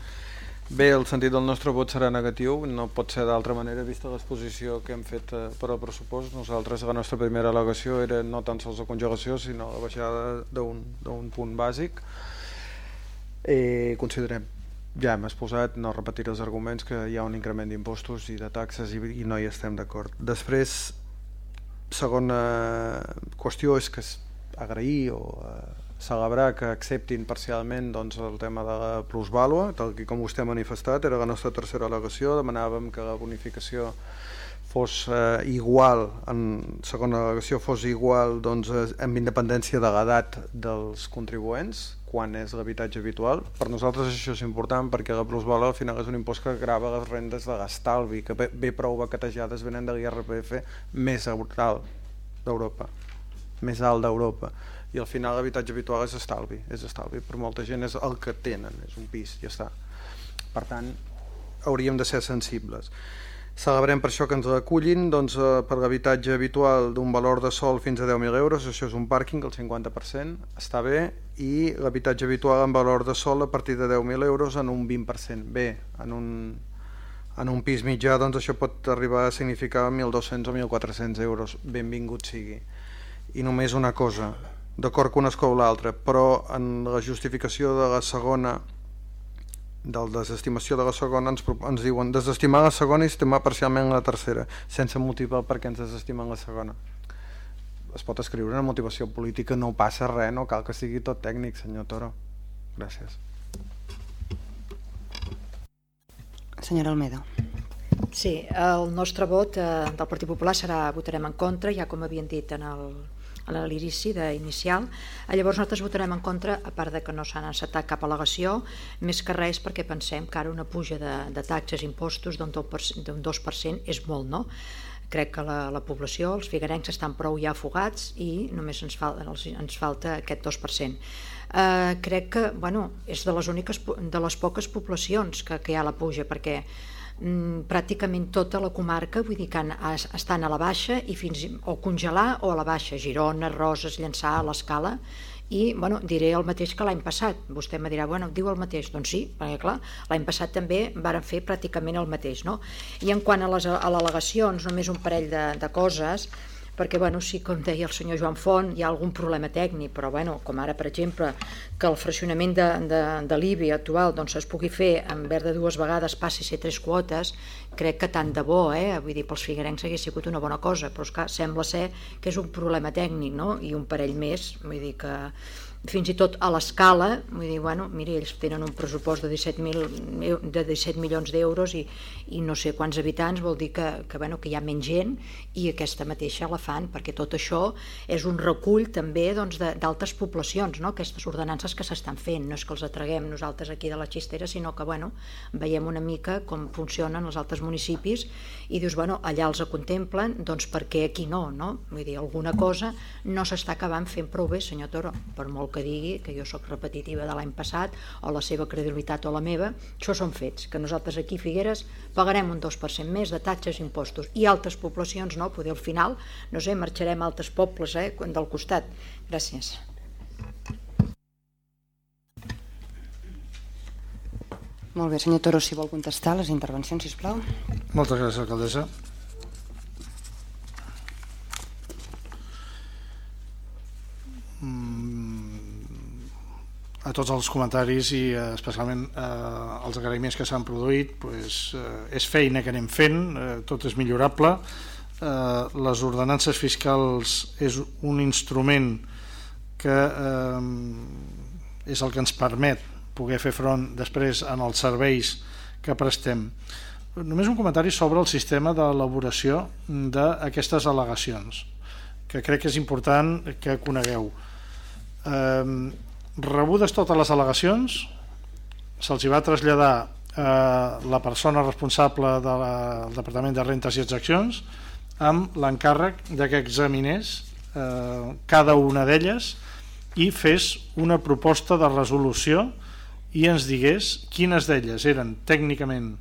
Bé, el sentit del nostre vot serà negatiu, no pot ser d'altra manera vista l'exposició que hem fet eh, per al pressupost. Nosaltres la nostra primera al·legació era no tan sols la congelació sinó la baixada d'un punt bàsic. Eh, considerem, ja hem exposat, no repetir els arguments, que hi ha un increment d'impostos i de taxes i, i no hi estem d'acord. Després, segona qüestió és que agrair o eh, celebrar que acceptin parcialment doncs, el tema de la plusvàlua, tal com vostè ha manifestat, era la nostra tercera al·legació, demanàvem que la bonificació fos eh, igual, en segona al·legació fos igual doncs, amb independència de l'edat dels contribuents, quan és l'habitatge habitual. Per nosaltres això és important perquè la plusvàlua al final és un impost que grava les rendes de l'estalvi, que bé prou baquetejades venen de l'IRPF més alt d'Europa, més alt d'Europa i al final l'habitatge habitual és estalvi, és estalvi, per molta gent és el que tenen, és un pis, ja està. Per tant, hauríem de ser sensibles. Celebrem per això que ens acullin doncs, eh, per l'habitatge habitual d'un valor de sol fins a 10.000 euros, això és un pàrquing, el 50%, està bé, i l'habitatge habitual en valor de sol a partir de 10.000 euros en un 20%. Bé, en un, en un pis mitjà doncs, això pot arribar a significar 1.200 o 1.400 euros, benvingut sigui. I només una cosa, d'acord que una escola o l'altra, però en la justificació de la segona del desestimació de la segona ens, ens diuen desestimar la segona i estimar parcialment la tercera sense motivar per què ens desestimen la segona. Es pot escriure una motivació política no passa res, no cal que sigui tot tècnic senyor Toro. Gràcies. Senyora Almedo Sí, el nostre vot eh, del Partit Popular serà votarem en contra, ja com havien dit en el a l'inici inicial. Llavors nosaltres votarem en contra, a part de que no s'han encetat cap al·legació, més que res perquè pensem que ara una puja de, de taxes i impostos d'un 2% és molt, no? crec que la, la població, els figuerencs estan prou ja afogats i només ens, fal, ens falta aquest 2%. Eh, crec que bueno, és de les úniques de les poques poblacions que, que hi ha la puja perquè pràcticament tota la comarca, vull dir que estan a la baixa i fins o congelar o a la baixa, Girona, Roses, Llançà, l'Escala. I bueno, diré el mateix que l'any passat. Vostè me dirà, bueno, diu el mateix. Doncs sí, perquè clar, l'any passat també varen fer pràcticament el mateix no? i en quant a les al·legacions, només un parell de, de coses perquè, bueno, sí, com deia el senyor Joan Font, hi ha algun problema tècnic, però, bueno, com ara, per exemple, que el fraccionament de, de, de l'IBI actual doncs, es pugui fer en verd de dues vegades passi a ser tres quotes, crec que tant de bo, eh? vull dir, pels figuerencs hagués sigut una bona cosa, però és que sembla ser que és un problema tècnic, no? i un parell més, vull dir que fins i tot a l'escala, vull dir, bueno, mira, ells tenen un pressupost de 17, de 17 milions d'euros i, i no sé quants habitants, vol dir que, que, bueno, que hi ha menys gent i aquesta mateixa la fan, perquè tot això és un recull també doncs, d'altres doncs, poblacions, no? aquestes ordenances que s'estan fent, no és que els atraguem nosaltres aquí de la xistera, sinó que bueno, veiem una mica com funcionen els altres municipis i dius, bueno, allà els contemplen, doncs per què aquí no, no? Vull dir, alguna cosa no s'està acabant fent prou bé, senyor Toro, per molt que digui que jo sóc repetitiva de l'any passat o la seva credibilitat o la meva, això són fets, que nosaltres aquí Figueres pagarem un 2% més de taxes i impostos i altres poblacions no, poder al final, no sé, marxarem a altres pobles eh, del costat. Gràcies. Molt bé, senyor Toro, si vol contestar les intervencions, si plau. Moltes gràcies, alcaldessa. A tots els comentaris i eh, especialment eh, els agraïments que s'han produït pues, eh, és feina que anem fent eh, tot és millorable. Eh, les ordenances fiscals és un instrument que eh, és el que ens permet poder fer front després en els serveis que prestem. Només un comentari sobre el sistema d'elaboració d'aquestes al·legacions que crec que és important que conegueu. Eh, rebudes totes les al·legacions se'ls va traslladar eh, la persona responsable de del Departament de Rentes i Exaccions amb l'encàrrec de que examinés eh, cada una d'elles i fes una proposta de resolució i ens digués quines d'elles eren tècnicament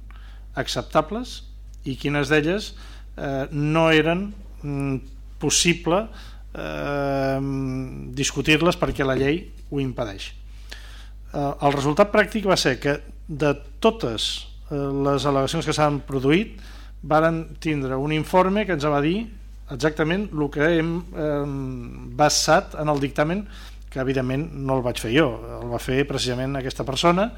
acceptables i quines d'elles eh, no eren mm, possible eh, discutir-les perquè la llei ho impedeix. Eh, el resultat pràctic va ser que de totes eh, les al·legacions que s'han produït varen tindre un informe que ens va dir exactament el que hem eh, basat en el dictamen que evidentment no el vaig fer jo, el va fer precisament aquesta persona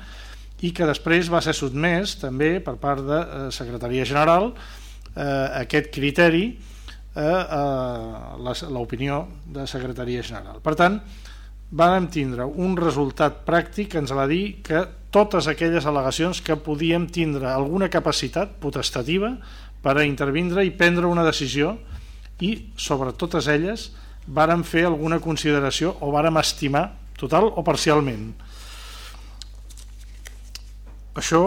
i que després va ser sotmès també per part de eh, Secretaria General eh, aquest criteri eh, l'opinió de Secretaria General. Per tant, vam tindre un resultat pràctic que ens va dir que totes aquelles al·legacions que podíem tindre alguna capacitat potestativa per a intervindre i prendre una decisió i sobre totes elles vàrem fer alguna consideració o vàrem estimar total o parcialment. Això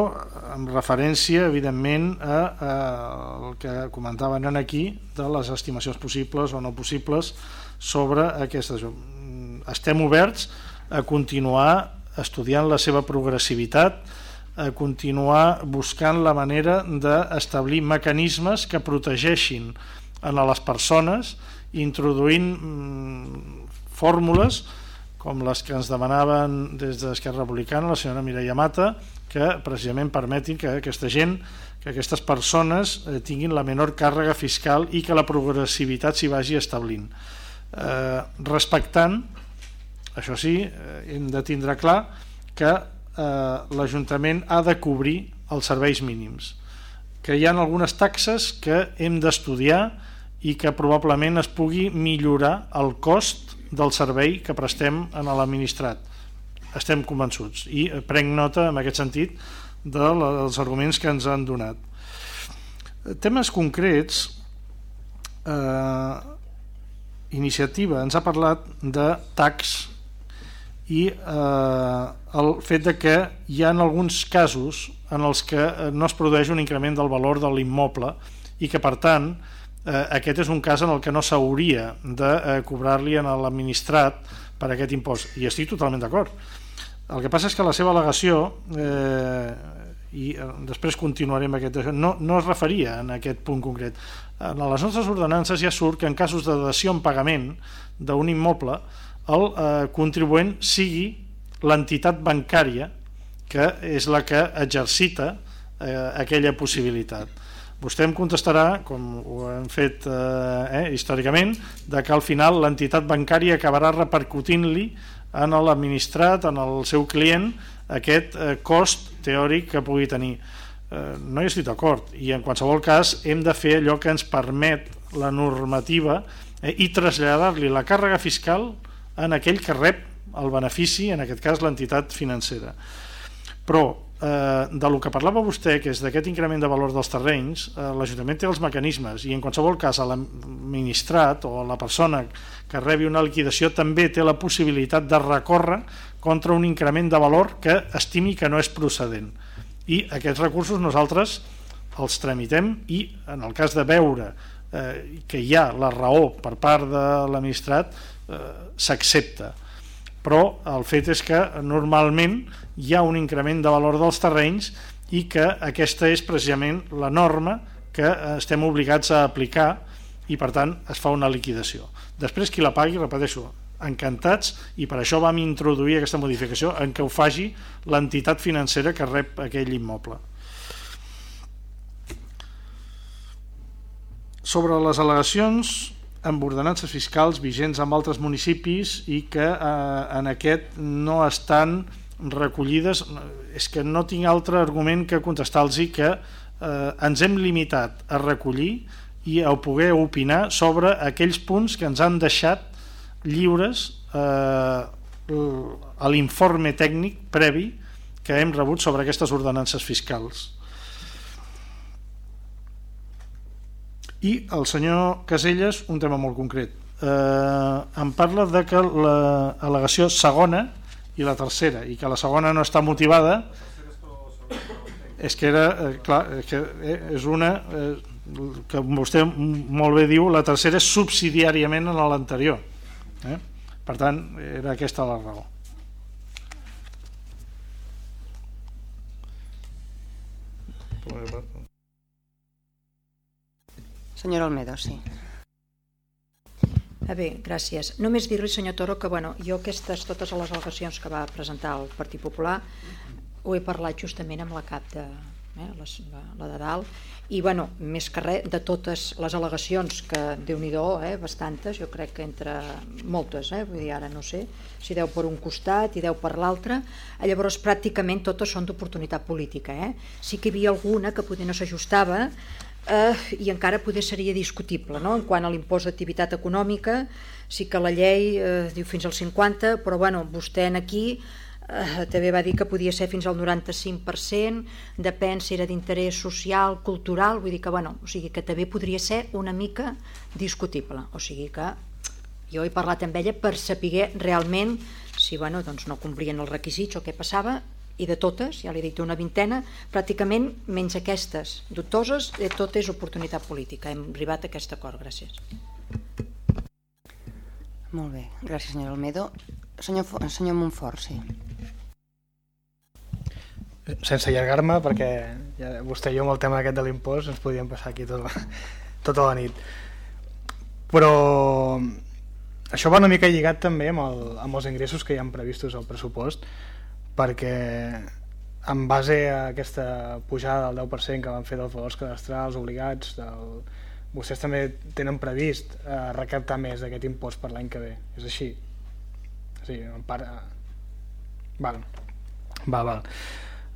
amb referència, evidentment, a, a el que comentaven aquí de les estimacions possibles o no possibles sobre aquestes estem oberts a continuar estudiant la seva progressivitat, a continuar buscant la manera d'establir mecanismes que protegeixin a les persones introduint mm, fórmules com les que ens demanaven des d'Esquerra Republicana la senyora Mireia Mata que precisament permetin que aquesta gent que aquestes persones eh, tinguin la menor càrrega fiscal i que la progressivitat s'hi vagi establint eh, respectant això sí, eh, hem de tindre clar que eh, l'Ajuntament ha de cobrir els serveis mínims, que hi ha algunes taxes que hem d'estudiar i que probablement es pugui millorar el cost del servei que prestem en l'administrat. Estem convençuts. I prenc nota en aquest sentit dels arguments que ens han donat. Temes concrets, eh, Iniciativa. Ens ha parlat de tax i eh, el fet de que hi ha alguns casos en els que eh, no es produeix un increment del valor de l'immoble i que per tant eh, aquest és un cas en el que no s'hauria de eh, cobrar-li a l'administrat per aquest impost. I estic totalment d'acord el que passa és que la seva al·legació eh, i eh, després continuarem aquest no, no es referia en aquest punt concret en les nostres ordenances ja surt que en casos de dació en pagament d'un immoble el eh, contribuent sigui l'entitat bancària que és la que exercita eh, aquella possibilitat. Vostè em contestarà, com ho hem fet eh, eh, històricament, de que al final l'entitat bancària acabarà repercutint-li en l'administrat, en el seu client, aquest eh, cost teòric que pugui tenir. Eh, no hi estic d'acord i en qualsevol cas hem de fer allò que ens permet la normativa eh, i traslladar-li la càrrega fiscal en aquell que rep el benefici, en aquest cas l'entitat financera. Però eh, de lo que parlava vostè, que és d'aquest increment de valor dels terrenys, eh, l'Ajuntament té els mecanismes i en qualsevol cas l'administrat o la persona que rebi una liquidació també té la possibilitat de recórrer contra un increment de valor que estimi que no és procedent. I aquests recursos nosaltres els tramitem i en el cas de veure eh, que hi ha la raó per part de l'administrat eh, s'accepta. però el fet és que normalment hi ha un increment de valor dels terrenys i que aquesta és precisament la norma que estem obligats a aplicar i per tant es fa una liquidació. Després qui la pagui, repeteixo, encantats i per això vam introduir aquesta modificació en què ho faci l'entitat financera que rep aquell immoble. Sobre les al·legacions amb ordenances fiscals vigents en altres municipis i que eh, en aquest no estan recollides és que no tinc altre argument que contestar-los que eh, ens hem limitat a recollir i a poder opinar sobre aquells punts que ens han deixat lliures eh, a l'informe tècnic previ que hem rebut sobre aquestes ordenances fiscals. I el senyor Caselles, un tema molt concret. Eh, em parla de que l'al·legació segona i la tercera, i que la segona no està motivada, és que era, eh, clar, és, que eh, és una, eh, que vostè molt bé diu, la tercera és subsidiàriament en l'anterior. Eh? Per tant, era aquesta la raó. Senyora Almedo, sí. A bé, gràcies. Només dir-li, senyor Toro, que bueno, jo aquestes, totes les al·legacions que va presentar el Partit Popular ho he parlat justament amb la cap de eh, la, la de dalt i bueno, més que res de totes les al·legacions que déu nhi eh, bastantes, jo crec que entre moltes, eh, vull dir, ara no sé si deu per un costat i deu per l'altre llavors pràcticament totes són d'oportunitat política eh? sí que hi havia alguna que potser no s'ajustava eh, i encara poder seria discutible. No? En quant a l'impost d'activitat econòmica, sí que la llei eh, diu fins al 50, però bueno, vostè en aquí eh, també va dir que podia ser fins al 95%, depèn si era d'interès social, cultural, vull dir que, bueno, o sigui que també podria ser una mica discutible. O sigui que jo he parlat amb ella per saber realment si bueno, doncs no complien els requisits o què passava i de totes, ja l'he dit una vintena, pràcticament menys aquestes dubtoses, de tot és oportunitat política. Hem arribat a aquest acord, gràcies. Molt bé, gràcies senyora Almedo. Senyor, senyor Montfort, sí. Sense allargar-me, perquè ja, vostè i jo amb el tema aquest de l'impost ens podíem passar aquí tot, tota la nit. Però això va una mica lligat també amb, el, amb els ingressos que hi han previstos al pressupost, perquè en base a aquesta pujada del 10% que van fer dels valors cadastrals obligats, del... vostès també tenen previst eh, recaptar més d'aquest impost per l'any que ve. És així? Sí, en part... Eh... Val. Val, val.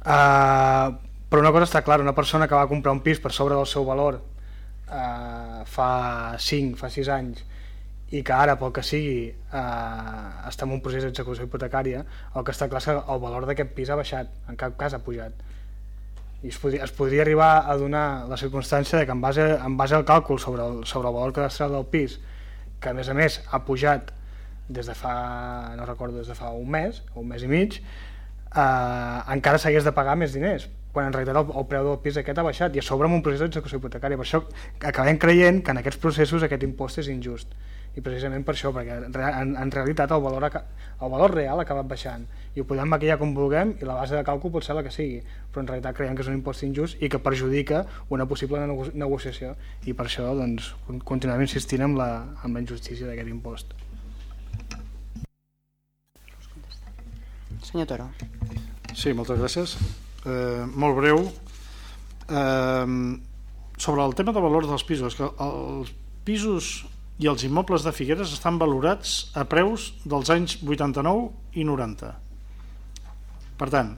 Uh, però una cosa està clara, una persona que va comprar un pis per sobre del seu valor uh, fa 5, fa 6 anys i que ara, pel que sigui, eh, està en un procés d'execució hipotecària, el que està clar és que el valor d'aquest pis ha baixat, en cap cas ha pujat. I es podria, es podria arribar a donar la circumstància de que en base, en base al càlcul sobre el, sobre el valor cadastral del pis, que a més a més ha pujat des de fa, no recordo, des de fa un mes, un mes i mig, eh, encara s'hagués de pagar més diners, quan en realitat el, el preu del pis aquest ha baixat i a sobre amb un procés d'execució hipotecària. Per això acabem creient que en aquests processos aquest impost és injust i precisament per això, perquè en, en realitat el valor, el valor real ha acabat baixant. I ho podem maquillar com vulguem i la base de càlcul pot ser la que sigui però en realitat creiem que és un impost injust i que perjudica una possible nego negociació. I per això doncs, continuem insistint amb la, amb la injustícia d'aquest impost. Senyor Toro. Sí, moltes gràcies. Eh, molt breu. Eh, sobre el tema de valor dels pisos que els pisos i els immobles de Figueres estan valorats a preus dels anys 89 i 90. Per tant,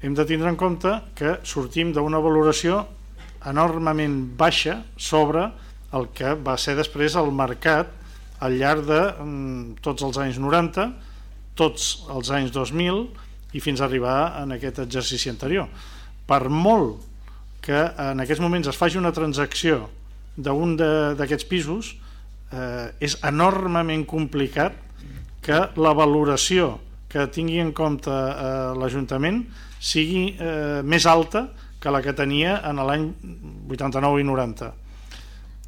hem de tindre en compte que sortim d'una valoració enormement baixa sobre el que va ser després el mercat al llarg de mm, tots els anys 90, tots els anys 2000 i fins a arribar en aquest exercici anterior. Per molt que en aquests moments es faci una transacció d'un d'aquests pisos, eh, és enormement complicat que la valoració que tingui en compte eh, l'Ajuntament sigui eh, més alta que la que tenia en l'any 89 i 90.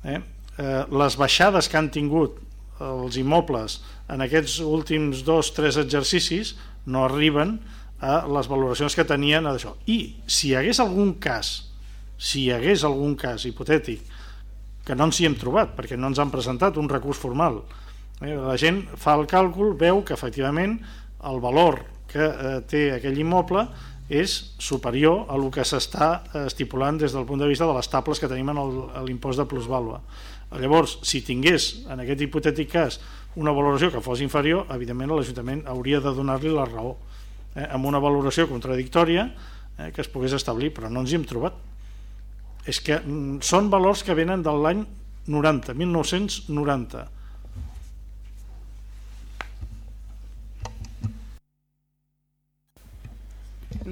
Eh? Eh, les baixades que han tingut els immobles en aquests últims dos, tres exercicis no arriben a les valoracions que tenien d'això. I si hi hagués algun cas, si hi hagués algun cas hipotètic, que no ens hi hem trobat, perquè no ens han presentat un recurs formal, eh, la gent fa el càlcul, veu que efectivament el valor que eh, té aquell immoble és superior a el que s'està eh, estipulant des del punt de vista de les tables que tenim en l'impost de plusvàlua. Llavors, si tingués, en aquest hipotètic cas, una valoració que fos inferior, evidentment l'Ajuntament hauria de donar-li la raó eh, amb una valoració contradictòria eh, que es pogués establir, però no ens hi hem trobat. És que mm, són valors que venen de l'any 90, 1990.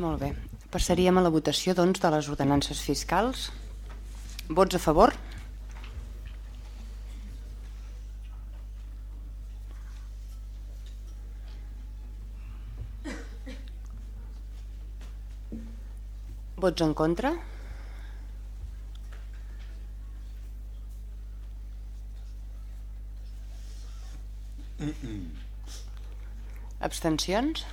Molt bé. Passaríem a la votació doncs, de les ordenances fiscals. Vots a favor? Vots en contra? Abstencions?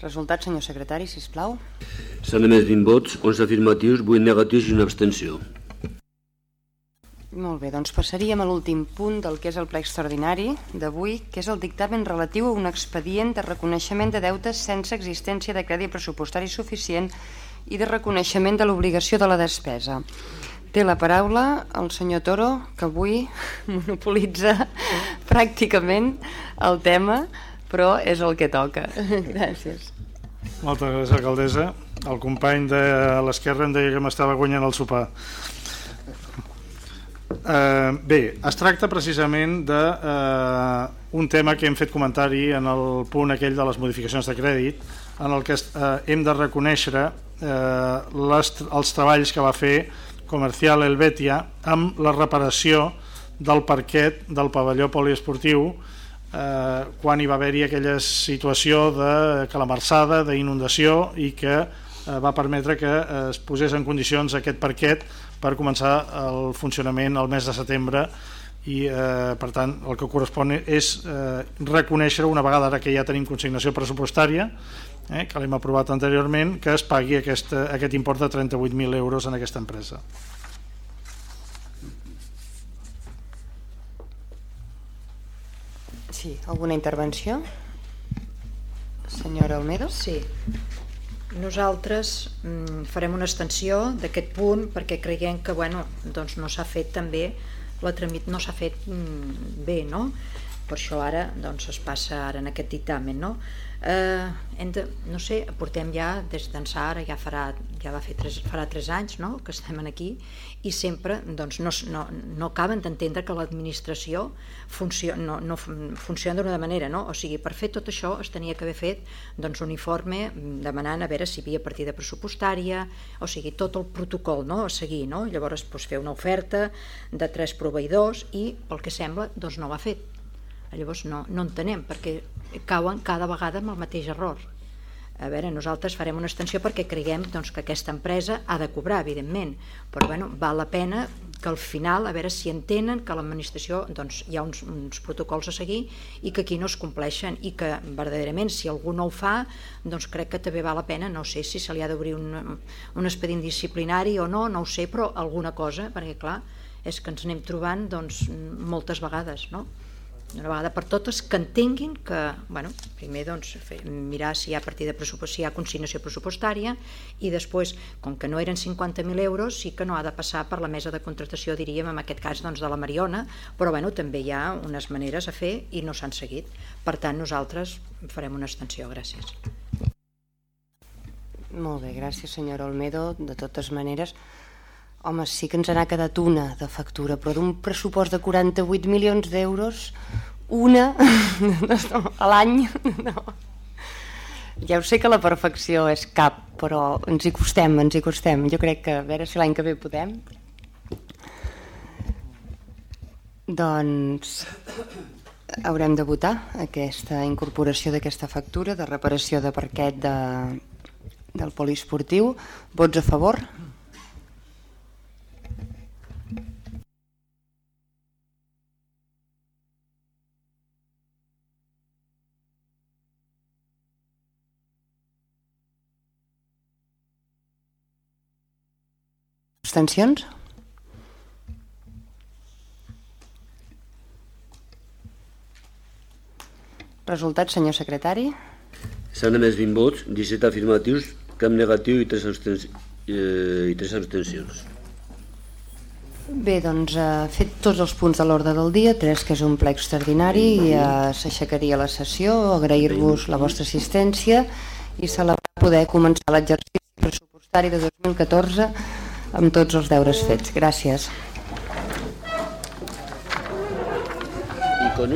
Resultat, senyor secretari, si plau. S'han emès 20 vots, 11 afirmatius, 8 negatius i una abstenció. Molt bé, doncs passaríem a l'últim punt del que és el ple extraordinari d'avui, que és el dictamen relatiu a un expedient de reconeixement de deutes sense existència de crèdit pressupostari suficient i de reconeixement de l'obligació de la despesa. Té la paraula el senyor Toro, que avui monopolitza pràcticament el tema, però és el que toca. Gràcies. Moltes gràcies, alcaldessa. El company de l'esquerra em deia que m'estava guanyant el sopar. Eh, bé, es tracta precisament d'un eh, tema que hem fet comentari en el punt aquell de les modificacions de crèdit, en el que eh, hem de reconèixer eh, les, els treballs que va fer Comercial Helvetia amb la reparació del parquet del pavelló poliesportiu eh, quan hi va haver-hi aquella situació de calamarsada, d'inundació i que eh, va permetre que es posés en condicions aquest parquet per començar el funcionament el mes de setembre i eh, per tant el que correspon és eh, reconèixer una vegada ara que ja tenim consignació pressupostària eh, que l'hem aprovat anteriorment que es pagui aquest, aquest import de 38.000 euros en aquesta empresa Sí, alguna intervenció? Senyora Almedo? Sí, nosaltres mm, farem una extensió d'aquest punt perquè creiem que bueno, doncs no s'ha fet també la tramit no s'ha fet mm, bé, no? Per això ara doncs, es passa ara en aquest dictamen, no? Eh, hem de, no sé, portem ja des d'ençà ara ja farà, ja va fer tres, farà tres anys no? que estem aquí i sempre doncs, no, no, no acaben d'entendre que l'administració funciona, no, no funciona d'una manera no? o sigui, per fer tot això es tenia que haver fet doncs, un informe demanant a veure si hi havia partida pressupostària o sigui, tot el protocol no? a seguir, no? llavors doncs, fer una oferta de tres proveïdors i pel que sembla doncs, no ho ha fet llavors no, no entenem perquè cauen cada vegada amb el mateix error. A veure, nosaltres farem una extensió perquè creiem doncs, que aquesta empresa ha de cobrar, evidentment, però bueno, val la pena que al final, a veure si entenen que l'administració doncs, hi ha uns, uns protocols a seguir i que aquí no es compleixen i que verdaderament si algú no ho fa doncs crec que també val la pena, no sé si se li ha d'obrir un, un expedient disciplinari o no, no ho sé, però alguna cosa, perquè clar, és que ens anem trobant doncs, moltes vegades, no? Una vegada per totes que entenguin que, bueno, primer doncs, fer, mirar si hi ha partida si hi ha consignació pressupostària i després, com que no eren 50.000 euros, sí que no ha de passar per la mesa de contratació, diríem, en aquest cas doncs, de la Mariona, però bueno, també hi ha unes maneres a fer i no s'han seguit. Per tant, nosaltres farem una extensió. Gràcies. Molt bé, gràcies senyora Olmedo. De totes maneres, Home, sí que ens n'ha quedat una de factura, però d'un pressupost de 48 milions d'euros, una a l'any, no. Ja ho sé que la perfecció és cap, però ens hi costem, ens hi costem. Jo crec que a veure si l'any que ve podem. Doncs haurem de votar aquesta incorporació d'aquesta factura de reparació de parquet de, del poliesportiu. Vots a favor? Abstencions? Resultat, senyor secretari. S'han emès 20 vots, 17 afirmatius, cap negatiu i 3, abstenci eh, i 3 abstencions. Bé, doncs, eh, fet tots els punts de l'ordre del dia, tres que és un ple extraordinari, i eh, s'aixecaria la sessió, agrair-vos la vostra assistència i celebrar poder començar l'exercici pressupostari de 2014 amb tots els deures fets. Gràcies.